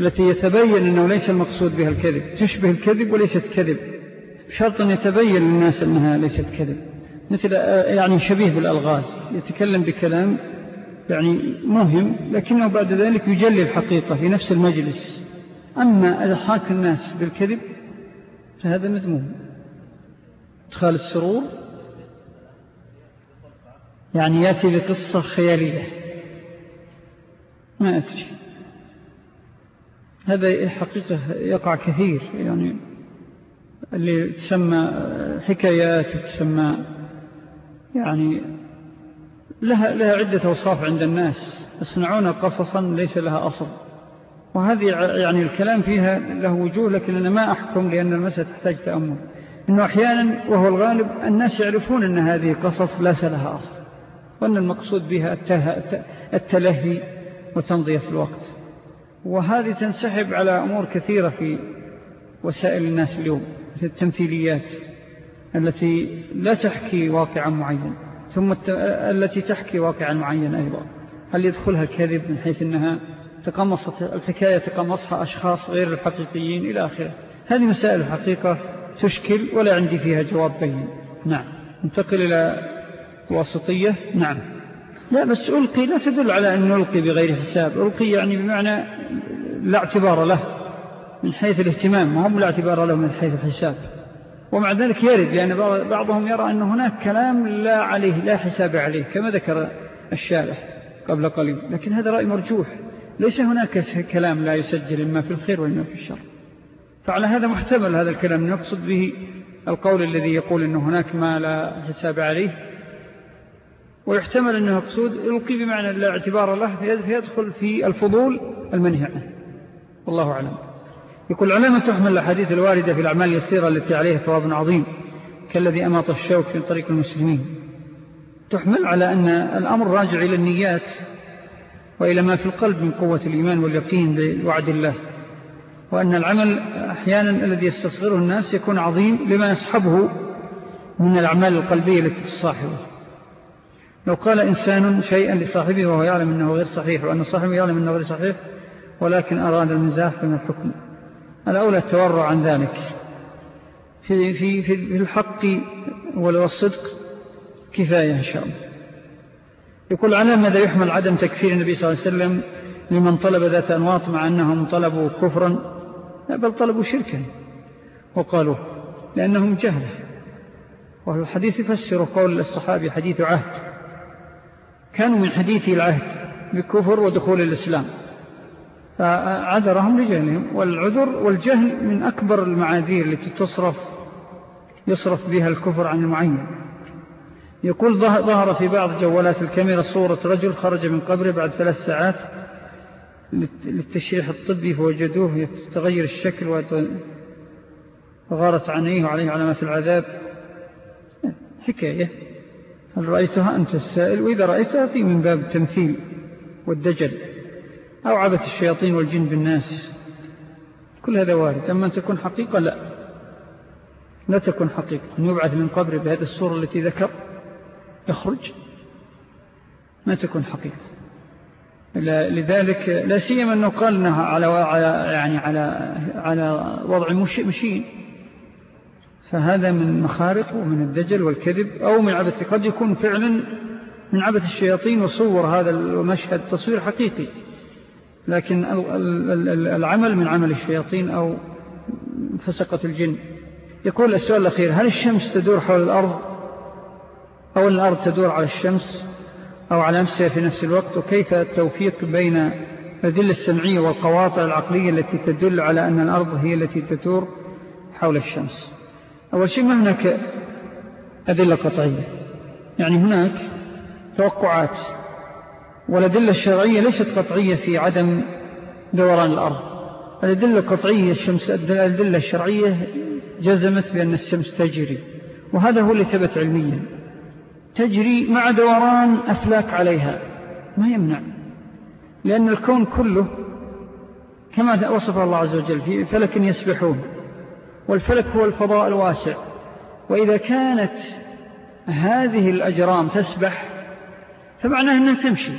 التي يتبين أنه ليس المقصود بها الكذب. تشبه الكذب وليست كذب. شرط أن يتبين للناس أنها ليست كذب. مثل يعني شبيه بالألغاز. يتكلم بكلام يعني مهم لكنه بعد ذلك يجلي الحقيقة في نفس المجلس. أما إضحاك الناس بالكذب فهذا مذموم. إدخال السرور يعني يأتي بقصة خيالية. ما أدري. هذا حقيقة يقع كثير. يعني اللي تسمى حكايات تسمى يعني لها, لها عدة أوصاف عند الناس. يصنعون قصصا ليس لها أصل. وهذه يعني الكلام فيها له وجوه لكن أنا ما أحكم لأن المسألة تحتاج تأمل. إنه أحيانا وهو الغالب الناس يعرفون أن هذه قصص ليس لها أصل وأن المقصود بها التلهي وتنضية الوقت. وهذه تنسحب على أمور كثيرة في وسائل الناس اليوم مثل التمثيليات التي لا تحكي واقعا معين ثم التي تحكي واقعا معين أيضا. هل يدخلها الكذب من حيث أنها تقمصت الحكاية تقمصها أشخاص غير الحقيقيين إلى آخره. هذه مسائل الحقيقة تشكل ولا عندي فيها جواب بين. نعم. انتقل إلى واسطية نعم. لا بس ألقي لا تدل على أن نلقي بغير حساب. ألقي يعني بمعنى لا اعتبار له من حيث الاهتمام. وهم لا اعتبار له من حيث الحساب. ومع ذلك يرد لأن بعضهم يرى أن هناك كلام لا عليه لا حساب عليه كما ذكر الشارح قبل قليل. لكن هذا رأي مرجوح. ليس هناك كلام لا يسجل إما في الخير وإما في الشر. فعلى هذا محتمل هذا الكلام نقصد به القول الذي يقول أنه هناك ما لا حساب عليه. ويحتمل أنه مقصود يلقي بمعنى لا اعتبار له فيدخل في الفضول المنهي عنه. والله أعلم. يقول علامة تحمل الحديث الواردة في الأعمال اليسيرة التي عليها ثواب عظيم كالذي أماط الشوك في طريق المسلمين. تحمل على أن الأمر راجع إلى النيات وإلى ما في القلب من قوة الإيمان واليقين بوعد الله. وأن العمل أحيانا الذي يستصغره الناس يكون عظيم لما يصحبه من الأعمال القلبية التي تصاحبه. لو قال إنسان شيئا لصاحبه وهو يعلم أنه غير صحيح وأن صاحبه يعلم أنه غير صحيح ولكن أراد المزاح فمن الحكم؟ الأولى التورع عن ذلك. في, في, في الحق والصدق كفاية إن شاء الله. يقول على ماذا يحمل عدم تكفير النبي صلى الله عليه وسلم لمن طلب ذات أنواط مع أنهم طلبوا كفرا. بل طلبوا شركا. وقالوا لأنهم جهلة. والحديث يفسر قول الصحابي حديث عهد. كانوا من حديث العهد بكفر ودخول الإسلام. فعذرهم لجهلهم. والعذر والجهل من أكبر المعاذير التي تصرف يصرف بها الكفر عن المعين. يقول ظهر في بعض جوالات الكاميرا صورة رجل خرج من قبره بعد ثلاث ساعات للتشريح الطبي فوجدوه يتغير الشكل وغارت عنيه وعليه علامات العذاب. حكاية. هل رأيتها أنت السائل؟ وإذا رأيتها في من باب التمثيل والدجل. أو عبث الشياطين والجن بالناس. كل هذا وارد. أما أن تكون حقيقة لا. لا تكون حقيقة. أن يبعث من قبر بهذه الصورة التي ذكر. يخرج ما تكون حقيقة. لذلك لا سيما أنه قال أنها على, يعني على, على وضع مشين. فهذا من مخارق ومن الدجل والكذب أو من عبث. قد يكون فعلا من عبث الشياطين وصور هذا المشهد تصوير حقيقي. لكن العمل من عمل الشياطين أو فسقة الجن. يقول السؤال الأخير هل الشمس تدور حول الأرض؟ أو الأرض تدور على الشمس أو على نفسها في نفس الوقت وكيف التوفيق بين الأدلة السمعية والقواطع العقلية التي تدل على أن الأرض هي التي تدور حول الشمس؟ أول شيء ما هناك أدلة قطعية؟ يعني هناك توقعات والأدلة الشرعية ليست قطعية في عدم دوران الأرض. الأدلة القطعية الشمس الأدلة الشرعية جزمت بأن الشمس تجري وهذا هو اللي ثبت علميا. تجري مع دوران أفلاك عليها. ما يمنع. لأن الكون كله كما وصف الله عز وجل في فلك يسبحون. والفلك هو الفضاء الواسع. وإذا كانت هذه الأجرام تسبح فمعناها أنها تمشي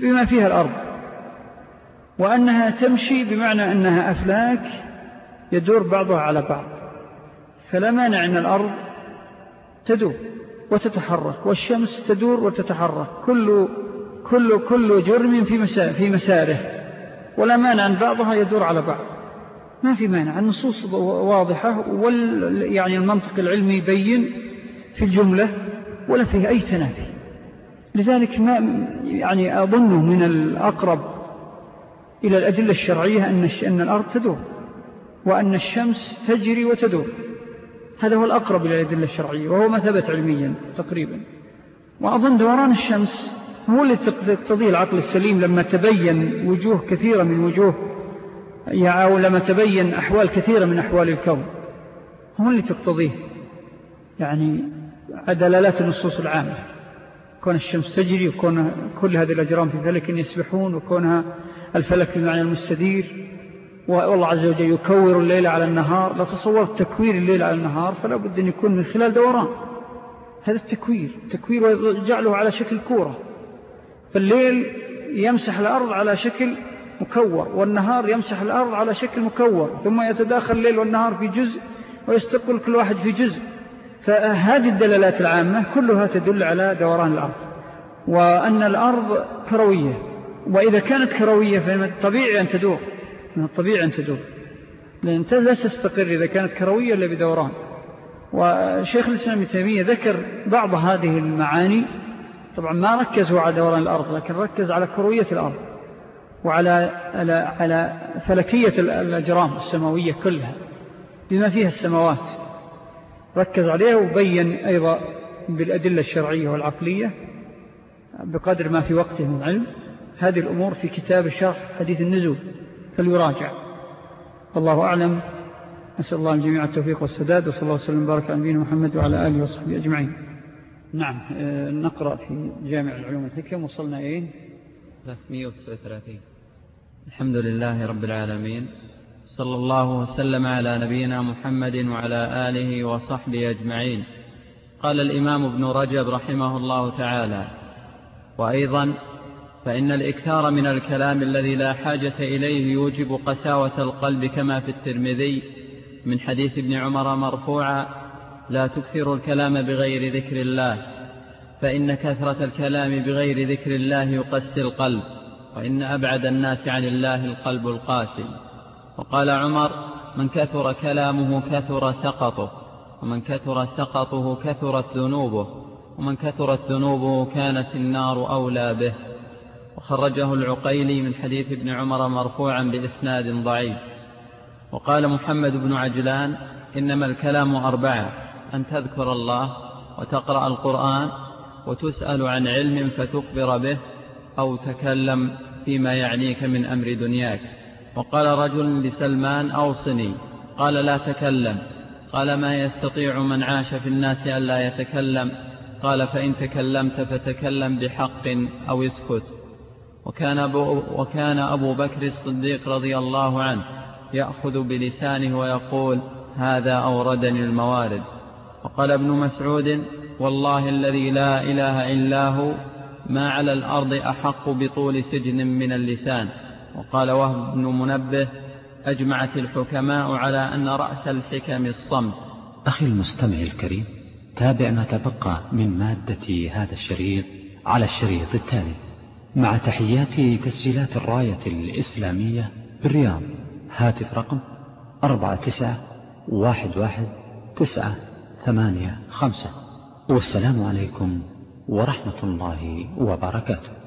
بما فيها الأرض. وأنها تمشي بمعنى أنها أفلاك يدور بعضها على بعض. فلا مانع أن الأرض تدور. وتتحرك والشمس تدور وتتحرك. كل, كل, كل جرم في, مسا في مساره. ولا مانع أن بعضها يدور على بعض. ما في مانع. النصوص واضحة وال يعني المنطق العلمي يبين في الجملة ولا فيه أي تنافي. لذلك ما يعني أظنه من الأقرب إلى الأدلة الشرعية أن الأرض تدور وأن الشمس تجري وتدور. هذا هو الأقرب إلى الأدلة الشرعية وهو ما ثبت علميا تقريبا. وأظن دوران الشمس هو اللي تقتضيه العقل السليم لما تبين وجوه كثيرة من وجوه أو لما تبين أحوال كثيرة من أحوال الكون. هو اللي تقتضيه يعني دلالات النصوص العامة. كون الشمس تجري وكون كل هذه الأجرام في فلك يسبحون وكونها الفلك بمعنى المستدير. والله عز وجل يكور الليل على النهار لا تصورت تكوير الليل على النهار فلا بد أن يكون من خلال دوران. هذا التكوير تكوير جعله على شكل كورة. فالليل يمسح الأرض على شكل مكور والنهار يمسح الأرض على شكل مكور ثم يتداخل الليل والنهار في جزء ويستقل كل واحد في جزء. فهذه الدلالات العامة كلها تدل على دوران الأرض وأن الأرض كروية. وإذا كانت كروية فمن الطبيعي أن تدور. من الطبيعي أن تدور. لأن لا تستقر إذا كانت كروية إلا بدوران. وشيخ الإسلام التيمية ذكر بعض هذه المعاني. طبعا ما ركزوا على دوران الأرض لكن ركز على كروية الأرض. وعلى على على فلكية الأجرام السماوية كلها. بما فيها السماوات. ركز عليها وبين أيضا بالأدلة الشرعية والعقلية بقدر ما في وقته من علم هذه الأمور في كتاب الشرح حديث النزول. فليراجع. والله أعلم. نسأل الله الجميع التوفيق والسداد وصلى الله وسلم وبارك على نبينا محمد وعلى آله وصحبه أجمعين. نعم آه، نقرأ في جامع العلوم الحكم وصلنا إيه 339 الحمد لله رب العالمين. صلى الله وسلم على نبينا محمد وعلى آله وصحبه أجمعين. قال الإمام ابن رجب رحمه الله تعالى وأيضا فإن الإكثار من الكلام الذي لا حاجة إليه يوجب قساوة القلب كما في الترمذي من حديث ابن عمر مرفوعا لا تكثر الكلام بغير ذكر الله فإن كثرة الكلام بغير ذكر الله يقسي القلب وإن أبعد الناس عن الله القلب القاسي. وقال عمر من كثر كلامه كثر سقطه ومن كثر سقطه كثرت ذنوبه ومن كثرت ذنوبه كانت النار أولى به. وخرجه العقيلي من حديث ابن عمر مرفوعا بإسناد ضعيف. وقال محمد بن عجلان إنما الكلام أربعة أن تذكر الله وتقرأ القرآن وتسأل عن علم فتخبر به أو تكلم فيما يعنيك من أمر دنياك. وقال رجل لسلمان أوصني. قال لا تكلم. قال ما يستطيع من عاش في الناس ألا يتكلم؟ قال فإن تكلمت فتكلم بحق أو اسكت. وكان أبو, وكان أبو بكر الصديق رضي الله عنه يأخذ بلسانه ويقول هذا أوردني الموارد. وقال ابن مسعود والله الذي لا إله إلا هو ما على الأرض أحق بطول سجن من اللسان. وقال وهب بن منبه أجمعت الحكماء على أن رأس الحكم الصمت. أخي المستمع الكريم تابع ما تبقى من مادة هذا الشريط على الشريط التالي. مع تحيات تسجيلات الراية الإسلامية بالرياض. هاتف رقم أربعة تسعة واحد واحد تسعة ثمانية خمسة. والسلام عليكم ورحمة الله وبركاته.